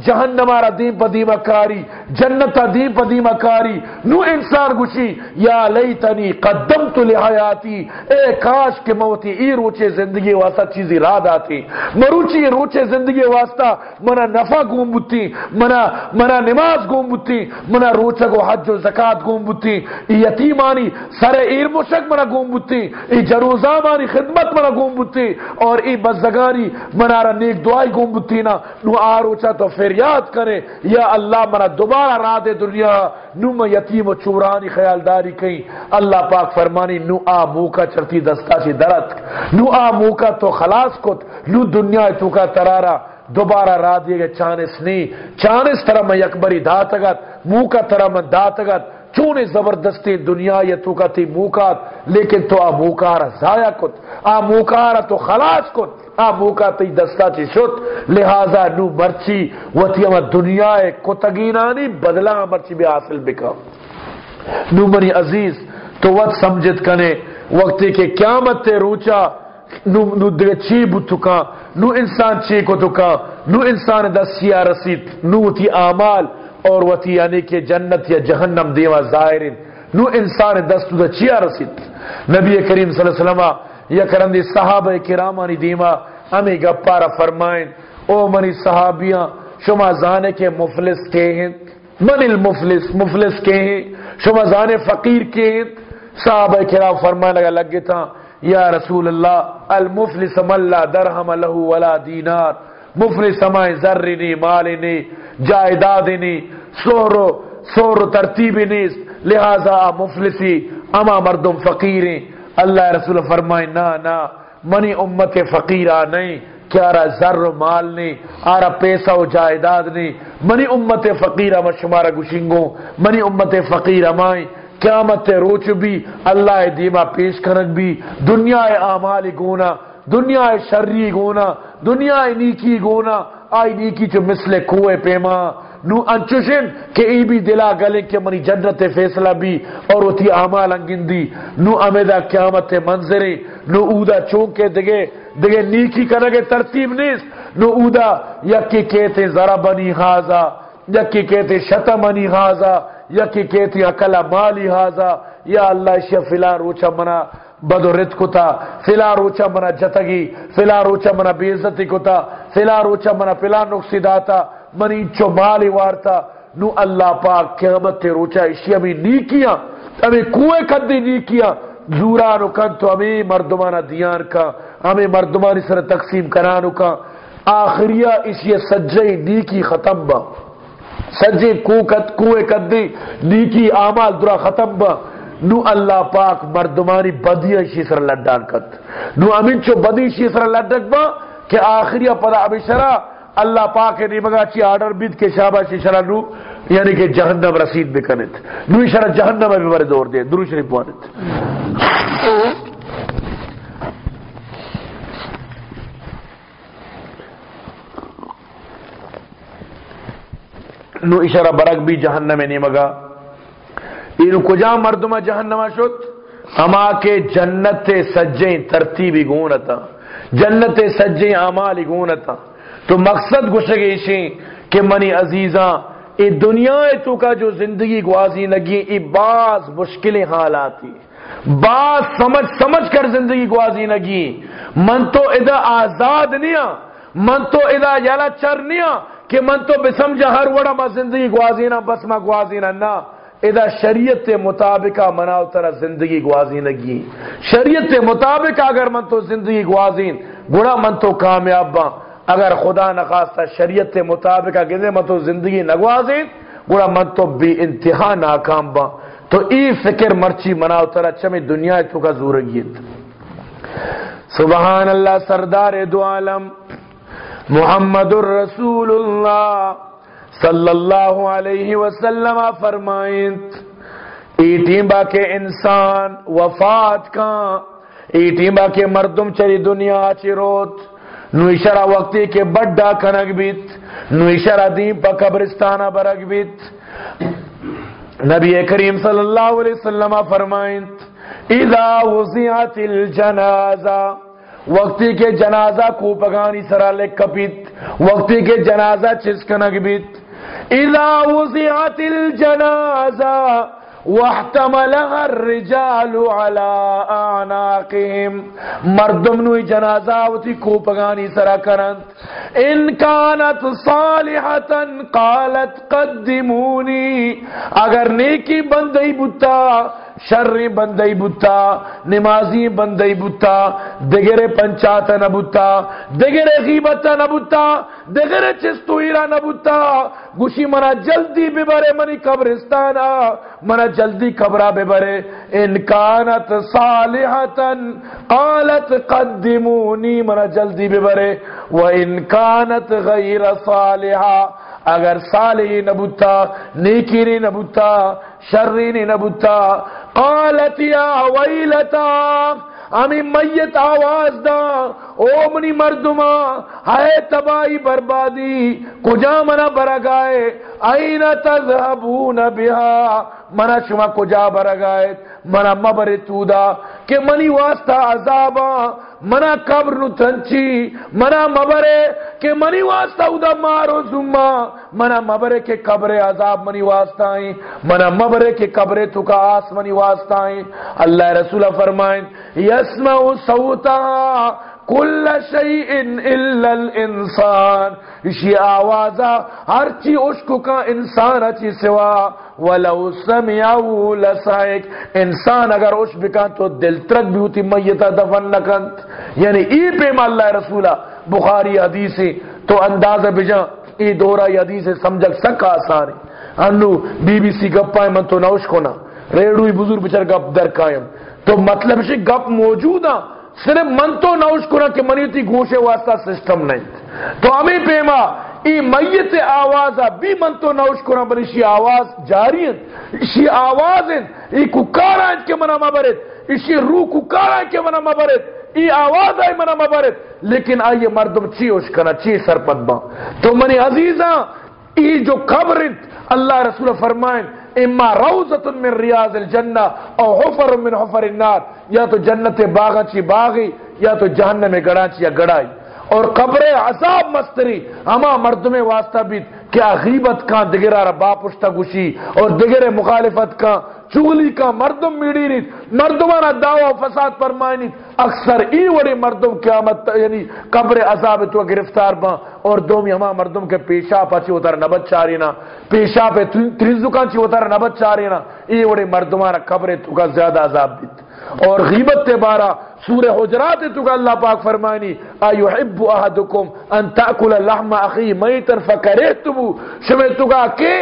جہنم آرہ دیم پا دیمہ کاری جنتا دیم پا دیمہ کاری نو انسان گوشی یا لیتنی قدمت لحیاتی۔ اے کاش کے موتی ای روچے زندگی واسطہ چیزی را داتی۔ مروچی روچے زندگی واسطہ منا نفع گوم بتی منا, منا نماز گوم بتی منا روچہ گو حج و زکاة گوم بتی ای یتیمانی سر ایر مشک منا گوم بتی ای جروزامانی خدمت منا گوم بتی اور ای بزدگانی منارا نیک دعائی گوم بتی نا نو آروچہ تو فریاد کرے، یا اللہ منا دوبارہ را دے دنیا، نو میں یتیم و چورانی خیالداری کہیں، اللہ پاک فرمانی، نو آ موکا چرتی دستا چی درد، نو آ موکا تو خلاص کت، نو دنیا تو کا ترارا، دوبارہ را دیے گئے چانس نہیں چانس طرح میں یکبری داتگت موکا طرح میں داتگت چونے زبردستی دنیا یا تو کا تھی موکات لیکن تو آ موکارا ضائع کت آ موکارا تو خلاص کت آ موکا تی دستا چی شد۔ لہذا نو مرچی وطی اما دنیا کتگینانی بدلا مرچی بھی حاصل بکا۔ نو منی عزیز تو وقت سمجھت کنے وقتی کہ قیامت تے روچا نو, نو دگے چی بتو کا نو انسان چی کو تو نو انسان دستیا رسید نو تی آمال۔ اور وتی یعنی کہ جنت یا جہنم دیوا ظاہر نو انسان دست دا چیا رسید۔ نبی کریم صلی اللہ علیہ وسلم یا کرندی صحابہ کرامانی دیما ہمیں گپارا فرمائیں او منی صحابیاں، شما زانے کے مفلس کے ہیں۔ من المفلس، مفلس کے ہیں۔ شما زانے فقیر کے ہیں۔ صحابہ کرام فرمائے لگا لگے تھا یا رسول اللہ، المفلس من لا درہم لہو ولا دینار۔ مفلس ہمائیں ذری نی، مالی نی جائداد نی سورو سور ترتیبی نیست۔ لہذا مفلسی، اما مردم فقیریں اللہ رسول فرمائے، نا نا، منی امت فقیرہ نہیں کیا رہا زر و مال نہیں آرہ پیسہ و جائداد نہیں منی امت فقیرہ مشمارہ گشنگوں منی امت فقیرہ مائیں قیامت روچ بھی، اللہ دیما پیش کنک بھی، دنیا اعمال گونا، دنیا شری گونا دنیا نیکی گونا، آئی نیکی چو مثل کوئے پیما۔ نو انچوشن کہ ای بھی دلا گلے کہ منی جنت فیصلہ بھی اور وہ تھی اعمال انگندی۔ نو امیدہ قیامت منظرے۔ نو اودا چونکے دگے دگے نیکی کرنگے ترتیب نیست نو اودا یکی کہتے ذرا بنی حازا یکی کہتے شتمنی حازا یکی کہتے اکلا مالی حازا یا اللہ شیع فلان روچا منا بدو رت کتا فلا روچا منا جتگی فلا روچا منا بیزتی کتا فلا روچا منا پلا نقصی داتا منی چو مالی وارتا نو اللہ پاک قیامت تے روچا اشیا بھی نیکیاں ہمیں کوئے کدی نیکیاں زورانو کن تو ہمیں مردمانہ دیان کا ہمیں مردمانی سر تقسیم کرانو کا آخریہ اشیا سجے نیکی ختم با سجے کوئے کدی نیکی آمال درہ ختم با نو اللہ پاک مردمانی بدی شی سر لڈان کت. نو امین چو بدی شی سر لڈک با کہ آخری پدا ابی شرا اللہ پاک نے مگا چی آرڈر بیت کے شابہ شی نو یعنی کہ جہنم رسید بکنت نو شرا جہنم بھی بڑے دور دے، درو شریف پوانت نو اشارہ برک بھی جہنم نہیں مگا. این کجا مردم جہنم شد؟ اما کے جنت سجیں ترتیبی گونتا جنت سجیں اعمال گونتا تو مقصد گشگے کہ منی عزیزاں ای دنیا تو کا جو زندگی گوازی لگی ای بعض مشکلیں حالاتی، بعض سمجھ سمجھ کر زندگی گوازی لگی۔ من تو ادا آزاد نیا، من تو ادا یالا چر نیا، کہ من تو بسمجھا ہر وڑا ما زندگی گوازینا بس ما گوازینا نا۔ ادا شریعت مطابق مناو ترا زندگی گوازین لگی شریعت مطابق اگر من تو زندگی گوازین گڑا من تو کامیاب اگر خدا نخواستہ شریعت مطابق گزے من تو زندگی نگوازین گڑا من تو بے انتہا ناکام با۔ تو ای فکر مرچی مناو ترا چمی دنیا تو کا زورگیت سبحان اللہ، سردار دو عالم، محمد الرسول اللہ۔ صلی اللہ علیہ وسلم فرمائیں ایٹیمبا کے انسان، وفات کا ایٹیمبا کے مردم چری دنیا چی روت؟ نو اشارہ وقتی کے بڑا کنگ بیت نو اشارہ دیم پا قبرستانہ برگ بیت. نبی کریم صلی اللہ علیہ وسلم فرمائیں، اذا وزیعت الجنازہ وقتی کے جنازہ کو پگانی سرا کپیت، وقتی کے جنازہ چسکنگ بیت اذا وزعت الجنازه واحتملها الرجال على اعناقهم مردم نو جنازہ وتی کو پگانی سرا کرن ان كانت صالحه قالت قدموني. اگر نیکی بندئی بوتا شر بندئی بتا نمازی بندئی بتا دگرے پنچات نبتا دگرے غیبت نبتا دگرے چستویرہ نبتا گوشی منا جلدی ببرے منی قبرستانا، منا جلدی قبرہ ببرے۔ ان کانت صالحتا قالت قدمونی، منا جلدی ببرے۔ و ان کانت غیر صالحا اگر صالحی نبوتا نیکیری نبوتا شرینی نبوتا قالت یا ویلتا امی میت آواز دا اومنی مردما، ہائے تباہی بربادی، کجا منا برگائے؟ این تذہبون بها منا شما کجا برگائے؟ منا مبر تودا کہ منی واسطہ عذاب منا قبر نو تنچی منا مبرے کہ منی واسطہ ادا مارو زما منا مبرے کے قبر عذاب منی واسطہ آئیں منا مبرے کے قبر تو کا آس منی واسطہ آئیں۔ اللہ رسول فرمائیں یسمع صوتا کل شیئن الا الانسان اسی آوازا ہر چی اشکو کا انسان اچھی سوا. ولو سمعو لسائک انسان اگر اش بکان تو دل ترک بھی ہوتی میتا دفن نکنت یعنی ای پہ اللہ رسولہ، بخاری حدیثی تو انداز بجا ای دورا حدیث سمجھک سکا آسانی. انو بی بی سی گپ پائے من تو نوش کنا ریڈوی بزرگ بچر گپ در قائم. تو مطلب ہے گپ موجود ہاں صرف من تو نوش کہ منیتی گوشے واسطہ سسٹم نہیں تو ہمیں پیما، ای میت آواز بھی من تو نوش کنا شی آواز جاری ہیں۔ شی آواز ہیں، ای ککارا ہیں کہ منا مبرد اسی روح ککارا ہیں کہ منا مبرد ای آواز آئی منا مبرد لیکن آئیے مردم چی اوش کنا چی سرپت با تو منی عزیزاں، ای جو قبر اللہ رسول فرمائیں، اما روزت من ریاض الجنہ او حفر من حفر النار۔ یا تو جنت باغ باغی، یا تو جہنم میں گڑا چی یا گڑائی۔ اور قبر عذاب مستری اما مرد میں واسطہ بھی کیا غیبت کا دگرہ ربا پشتا گوشی، اور دگرے مخالفت کا چغلی کا مردم میڑی نیت مردمانہ دعوی و فساد فرمائنی اکثر ای وڑی مردم قیامت یعنی قبر عذاب تو گرفتار با اور دومی ہما مردم کے پیشاپ اچھی اتر نبت چارینا پیشاپ ترزکان چی اتر نبت چارینا ای وڑی مردمانہ قبر تو کا زیادہ عذاب دیت اور غیبت تے بارا سورہ حجرات تو کا اللہ پاک فرمانی ایحب احدکم ان تاکل لحم اخی میتن فکریتبو شمی تو کہ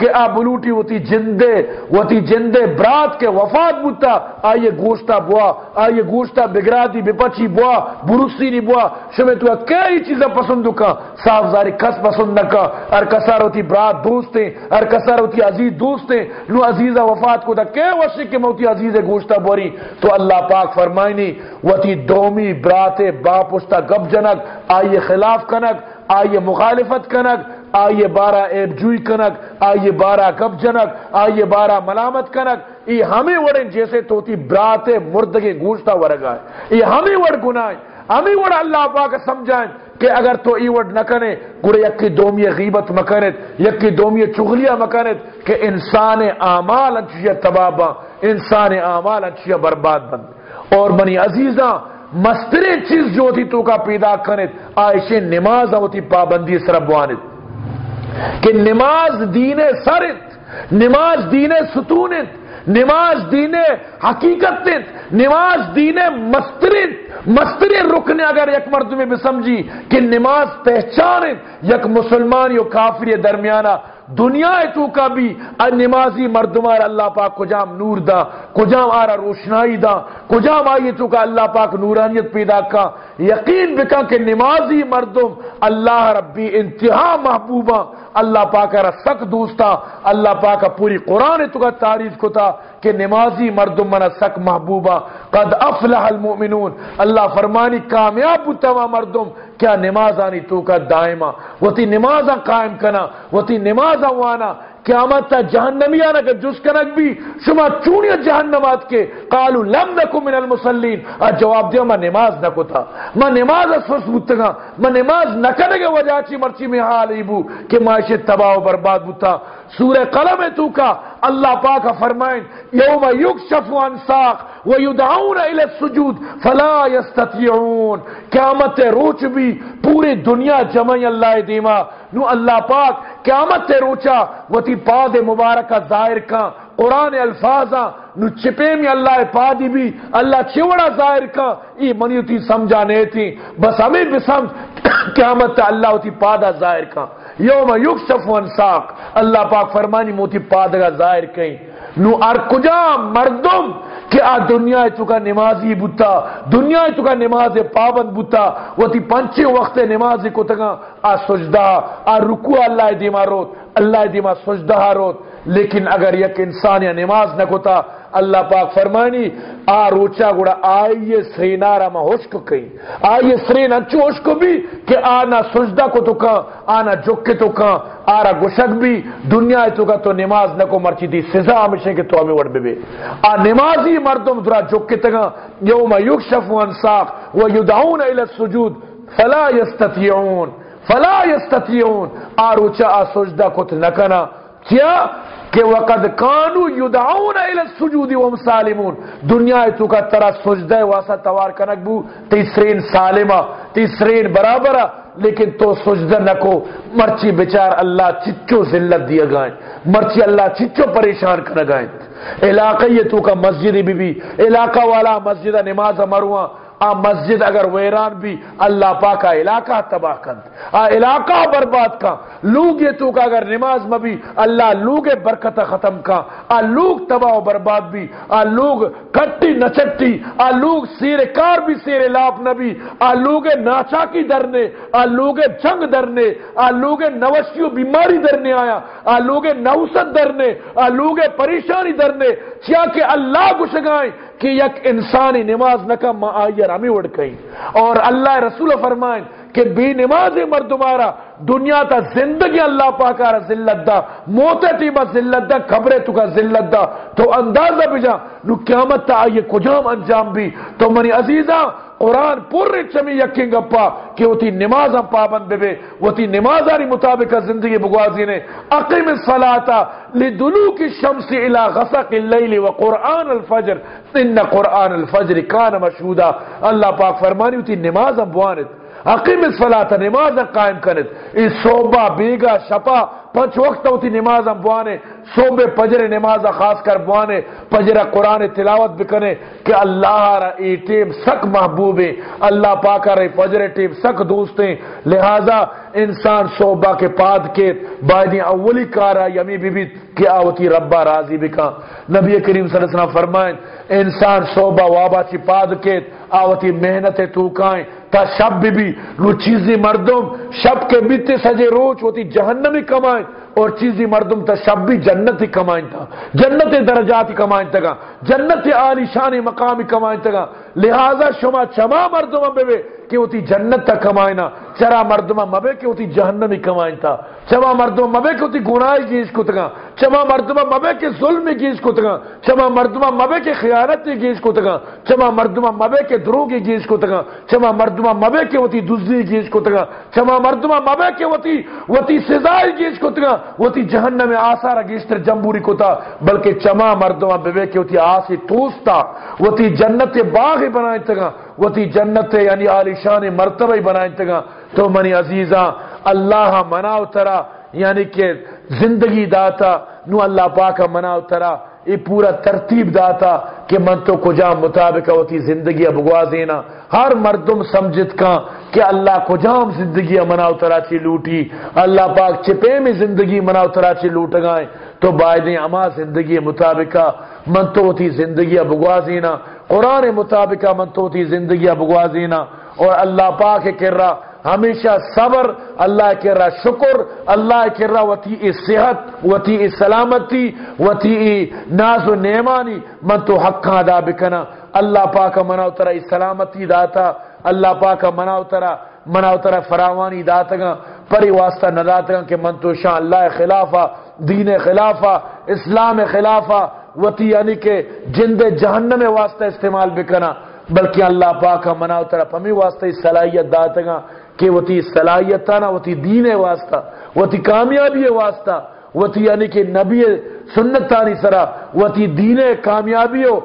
کہ آ بلوٹی ہوتی جندے ہوتی جندے برات کے وفات بوتا آئیے گوشتا بوا آئیے گوشتا بگرا بپچی بوا، بروسی نی بوا۔ شمی تو کئی چیزیں پسند کا؟ صاف زاری کس پسند نکا ار کسار ہوتی برات دوستے ار کسار ہوتی عزیز دوستے نو عزیزہ وفات کو دا کئی وشی کے موتی عزیز گوشتا بوری؟ تو اللہ پاک فرمائنی، وتی دومی برات باپشتا گب جنک آئیے خلاف کنک آئیے مخالفت کنک آئیے بارہ ایب جوئی کنک، آئیے بارہ گب جنک، آئیے بارہ ملامت کنک۔ یہ ہمیں وڑیں جیسے توتی برات مردگے گوشتا ورگا ہے۔ یہ ہمیں وڑ گناہ ہمیں وڑ اللہ پاک سمجھائیں کہ اگر تو ای وڑ نہ کنے گڑے یکی دومی غیبت مکنت یکی دومی چغلیہ مکنت کہ انسان اعمال انچیہ تبابا انسان اعمال انچیہ برباد بند اور منی عزیزاں مسترے چیز جو تھی تو کا پیدا کنت آئیشے نماز ہوتی پابندی سربوانت کہ نماز دین سرت، نماز دین ستونت، نماز دین حقیقت نماز دین مسترت۔ مستر رکنے اگر یک مرد میں بھی سمجھی کہ نماز پہچان یک مسلمان یو کافر درمیانہ دنیا تو کا بھی نمازی مردمار اللہ پاک کجام نور دا کجام آرہ روشنائی دا کجام آئی تو کا اللہ پاک نورانیت پیدا کا۔ یقین بکا کہ نمازی مردم اللہ ربی انتہا محبوبہ، اللہ پاک را سک دوستا، اللہ پاک پوری قرآن تو کا تعریف کو تھا کہ نمازی مردم منا سک محبوبہ۔ قد افلح المؤمنون، اللہ فرمانی کامیاب بتوا مردم کیا نماز آنی تو کا دائمہ؟ وہ تی نمازہ قائم کنا وہ تی نمازہ وانا قیامت تا جہنمی آنا کہ جس کنک بھی شما چونی جہنمات کے قالو لم نکو من المسلین اور جواب دیا میں نماز نکو تھا۔ میں نماز اسفس بودتا میں نماز نکنے کے وجہ چی مرچی میں حال ایبو کہ معاشی تباہ و برباد بودتا سورہ قلم تو کا اللہ پاک فرمائیں، یوم یکشف عن ساق ویدعون الى السجود فلا یستطیعون۔ قیامت روچ بھی پوری دنیا جمعی اللہ دیما۔ نو اللہ پاک قیامت تے روچا، وتی پا دے مبارکہ ظاہر کا قرآن الفاظا نو چپے میں اللہ پا دی بھی، اللہ چوڑا ظاہر کا ای منی تھی نہیں تھی۔ بس ہمیں بھی سمجھ، قیامت تے اللہ تی پادا ظاہر کا یوم یکشف عن ساق اللہ پاک فرمانی موتی پا دا ظاہر کہیں نو ار کجا مردم کہ آ دنیا چکا نمازی بوتا، دنیا چکا نماز پابند بوتا وہ تی پنچے وقت نماز کو تگا، آ سجدہ، آ رکوع اللہ دیما روت، اللہ دیما سجدہ روت، لیکن اگر یک انسان یا نماز نہ کوتا اللہ پاک فرمانی، آ روچا گڑا، آئیے سرینارا ما ہوشک کئی۔ آئیے سرین انچو ہوشک بھی کہ آنا سجدہ کو تو کان آنا جکے تو کان آرا گشک بھی۔ دنیا تو کا تو نماز نکو مرچی دی، سزا ہمیشہ کہ تو ہمیں وڑ بے بے۔ آ نمازی مردم درا جکے تگا یوم یکشف انساق و یدعون الى السجود، فلا یستطیعون فلا یستطیعون۔ آ روچا، آ سجدہ کو کت نکنا کیا؟ کہ وقد کانو یدعون الى السجود وهم سالمون۔ دنیا تو کا ترا سجدہ واسا توار کنک بو۔ تیسرین سالمہ، تیسرین برابرہ، لیکن تو سجدہ نکو مرچی بچار اللہ چچو ذلت دیا گائیں۔ مرچی اللہ چچو پریشان کر گائیں۔ علاقہ یہ تو کا مسجد بھی بھی۔ علاقہ والا مسجد نماز مروان آ مسجد اگر ویران بھی اللہ پاکا علاقہ تباہ کند آ علاقہ برباد کا لوگ یہ تو کا اگر نماز میں بھی اللہ لوگ برکت ختم کا آ لوگ تباہ و برباد بھی۔ آ لوگ کٹی نچٹی۔ آ لوگ سیر کار بھی سیر لاپ نبی آ لوگ ناچا کی درنے۔ آ لوگ جنگ درنے۔ آ لوگ نوشیو بیماری درنے آیا۔ آ لوگ نوست درنے۔ آ لوگ پریشانی درنے۔ چیا کہ اللہ کو شگائیں کہ یک انسانی نماز نکم آئیر ہمیں اڑ اور اللہ رسول فرمائیں کہ بی نماز مردمارا دنیا تا زندگی اللہ پاکارا ذلت دا، موت تیما ذلت دا خبرے تو کا ذلت دا۔ تو اندازہ بجا نو قیامت تا آئیے کجام انجام بھی۔ تو منی عزیزہ قرآن پورے چمی یقین گپا کہ وہ تھی نماز ہم پابند بے بے، وہ تھی نماز آری مطابق زندگی بگوازی نے۔ اقیم الصلاة لدلوک الشمس الى غسق اللیل و قرآن الفجر۔ ان قرآن الفجر کان مشہودہ اللہ پاک فرمانی، وہ تھی نماز ہم بوانت۔ اقیم الصلاة نماز قائم کنت اس صوبہ بیگا شپا پنچ وقت ہوتی نماز ہم بوانے. صوبے پجر نماز خاص کر بوانے. پجر قرآن تلاوت بکنے کہ اللہ را ای ٹیم سک محبوب ہے. اللہ پاکا رہی پجر ٹیم سک دوستیں لہذا انسان صوبہ کے پاد کے بائدی اولی کارا یمی بی بی کہ آوتی ربا راضی بکا. نبی کریم صلی اللہ علیہ وسلم فرمائیں، انسان صوبہ وابا چی پاد کے، آوتی محنت توکائیں تا شب بھی بھی رو چیزی مردم شب کے بیتے سجے روچ ہوتی جہنمی کمائیں اور چیزی مردم تا شب بھی جنتی کمائیں تا جنت درجاتی کمائیں تا جنت آلی شانی مقامی کمائیں تا لہذا شما چما مردم بے بے کہ ہوتی جنت تا کمائنا چرا مردم مبے کہ ہوتی جہنمی کمائیں تا چما مردم مبے کہ ہوتی گناہی گیش کتگا چما مردم مبے کہ ظلم گیش کتگا چما مردم مبے کہ خیانت گیش کتگا چما مردم مبے کہ دروگی گیش کتگا چما مردم مبے کہ ہوتی دزدی گیش کتگا چما مردم مبے کہ ہوتی ہوتی سزائی گیش کتگا ہوتی جہنم آثار گیشتر جمبوری کتا بلکہ چما مردم مبے کہ ہوتی آسی توستا ہوتی جنت باغ بنائیں تگا ہوتی جنت یعنی آلی شان مرتبہ بنائیں تگا۔ تو منی عزیزاں اللہ مناو ترا یعنی کہ زندگی داتا، نو اللہ پاک مناو ترا یہ پورا ترتیب داتا کہ من تو کجا مطابق ہوتی زندگی بگوا دینا ہر مردم سمجھت کا کہ اللہ کجام زندگی مناو ترا چی لوٹی۔ اللہ پاک چپے میں زندگی مناو ترا چی لوٹ گائیں تو بائدیں اما زندگی مطابق من تو ہوتی زندگی بگوا دینا قرآن مطابق من تو ہوتی زندگی بگوا دینا اور اللہ پاک کر رہا ہمیشہ صبر، اللہ کر رہا شکر، اللہ کر رہا وتی صحت، وتی سلامتی، وتی ناز و نیمانی، من تو حق ادا بکنا۔ اللہ پاک منا اترا سلامتی داتا، اللہ پاک منا اترا منا اترا فراوانی داتگا۔ پری واسطہ نہ داتگا کہ من تو شاہ اللہ خلافہ، دین خلافہ، اسلام خلافہ، وتی یعنی کہ جند جہنم واسطہ استعمال بکنا۔ بلکہ اللہ پاک منا اترا پمی واسطہ صلاحیت داتگا۔ کہ وہ تی صلاحیت تھا نا، وہ تی دین واسطہ، وہ تی کامیابی واسطہ، وہ تی یعنی کہ نبی سنت تانی سرا، وہ تی دین کامیابی ہو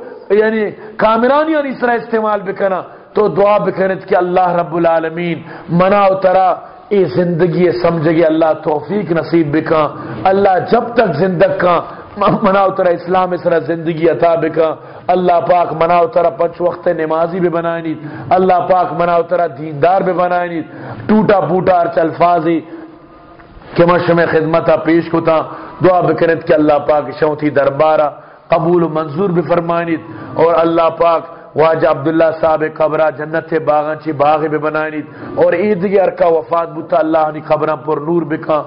یعنی کامرانی یعنی سرا استعمال بکنا۔ تو دعا بکنت کہ اللہ رب العالمین منا اترا اے زندگی سمجھ گئے اللہ توفیق نصیب بکا۔ اللہ جب تک زندگ کا منا اترا اسلام اسرا زندگی عطا بکا۔ اللہ پاک منا اترا پنچ وقت نمازی بھی بنائے اللہ پاک منا اترا دیندار بھی بنائے ٹوٹا پوٹا ارچ الفاظی، کہ مشم خدمتا پیش کتا، دعا بکرت کہ اللہ پاک شوتی دربارہ قبول و منظور بھی فرمائے اور اللہ پاک واجہ عبداللہ صاحب قبرہ جنت باغان چی باغ بھی بنائنی اور عیدگی ارکا وفات بوتا اللہ نی قبران پر نور بکا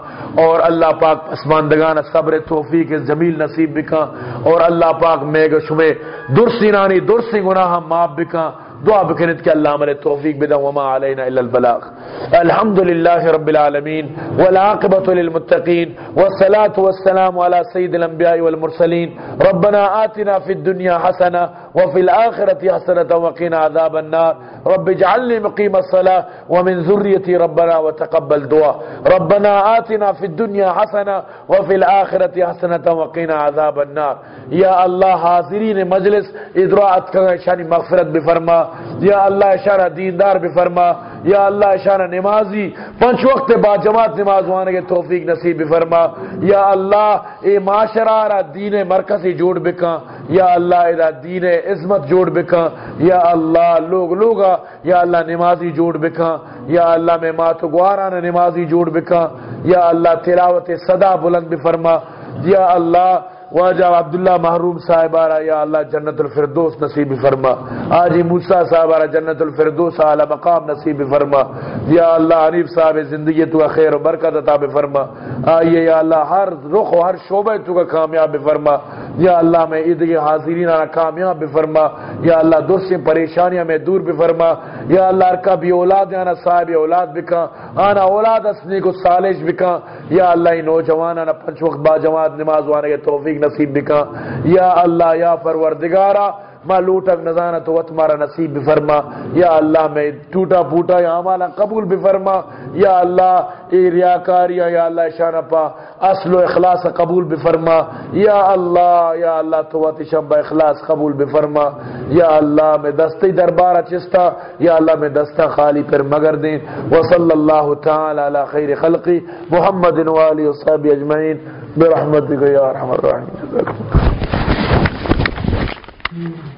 اور اللہ پاک اسماندگان صبر توفیق جمیل نصیب بکا اور اللہ پاک میں گشمے درسی نانی درسی گناہ معاف بکا دعا بکنت کہ اللہ ہمارے توفیق بدا وما علینا الا البلاغ۔ الحمد للہ رب العالمین۔ والعاقبۃ للمتقین۔ والصلاة والسلام على سید الانبیاء والمرسلین۔ ربنا آتنا فی الدنیا حسنہ۔ وفي الآخرة حسنة وقنا عذاب النار. رب اجعلني مقيم الصلاة ومن ذريتي ربنا وتقبل دعاء. ربنا آتنا في الدنيا حسنة وفي الآخرة حسنة وقنا عذاب النار. يا الله حاضرين مجلس ادراءت شانی مغفرت بفرما. یا اللہ اشارہ دیندار بفرما. یا اللہ اشارہ نمازی، پنچ وقت با جماعت نماز وانے کے توفیق نصیب بفرما یا اللہ، اے معاشرہ دین مرکزی جوڑ بکا۔ یا اللہ ادا دین عظمت جوڑ بکا۔ یا اللہ، لوگ لوگا، یا اللہ نمازی جوڑ بکا۔ یا اللہ، میں مات گواران نمازی جوڑ بکا۔ یا اللہ، تلاوت صدا بلند بفرما یا اللہ واجہ عبداللہ محروم صاحب آرہ یا اللہ جنت الفردوس نصیب فرما۔ آجی موسیٰ صاحب آرہ جنت الفردوس اعلی مقام نصیب فرما۔ یا اللہ عریف صاحب زندگی تو خیر و برکت عطا فرما آئیے یا اللہ ہر رخ و ہر شعبہ تو کا کامیاب فرما یا اللہ میں عید کے حاضرین آنا کامیاب فرما یا اللہ دوسری پریشانیاں میں دور بفرما۔ یا اللہ ارکا بھی اولاد آنا صاحب اولاد بکا۔ آنا اولاد اسنی کو سالش بکا۔ یا اللہ نوجوان آنا پنچ وقت با جماعت نماز وانے کے توفیق نصیب بکا یا اللہ، یا پروردگارا ما لوٹک نزانہ تو تمہارا نصیب بفرما یا اللہ میں ٹوٹا پوٹا یا عمالا قبول بفرما یا اللہ اے ریاکاریا یا اللہ شان پا اصل و اخلاص قبول بفرما یا اللہ یا اللہ تو شب اخلاص قبول بفرما یا اللہ میں دستی دربار چستا، یا اللہ میں دستہ خالی پر مگر دیں۔ وصلی اللہ تعالی علی خیر خلقی محمد والی و صحابی اجمعین۔ برحمتک یا رحمت الرحیم Mm.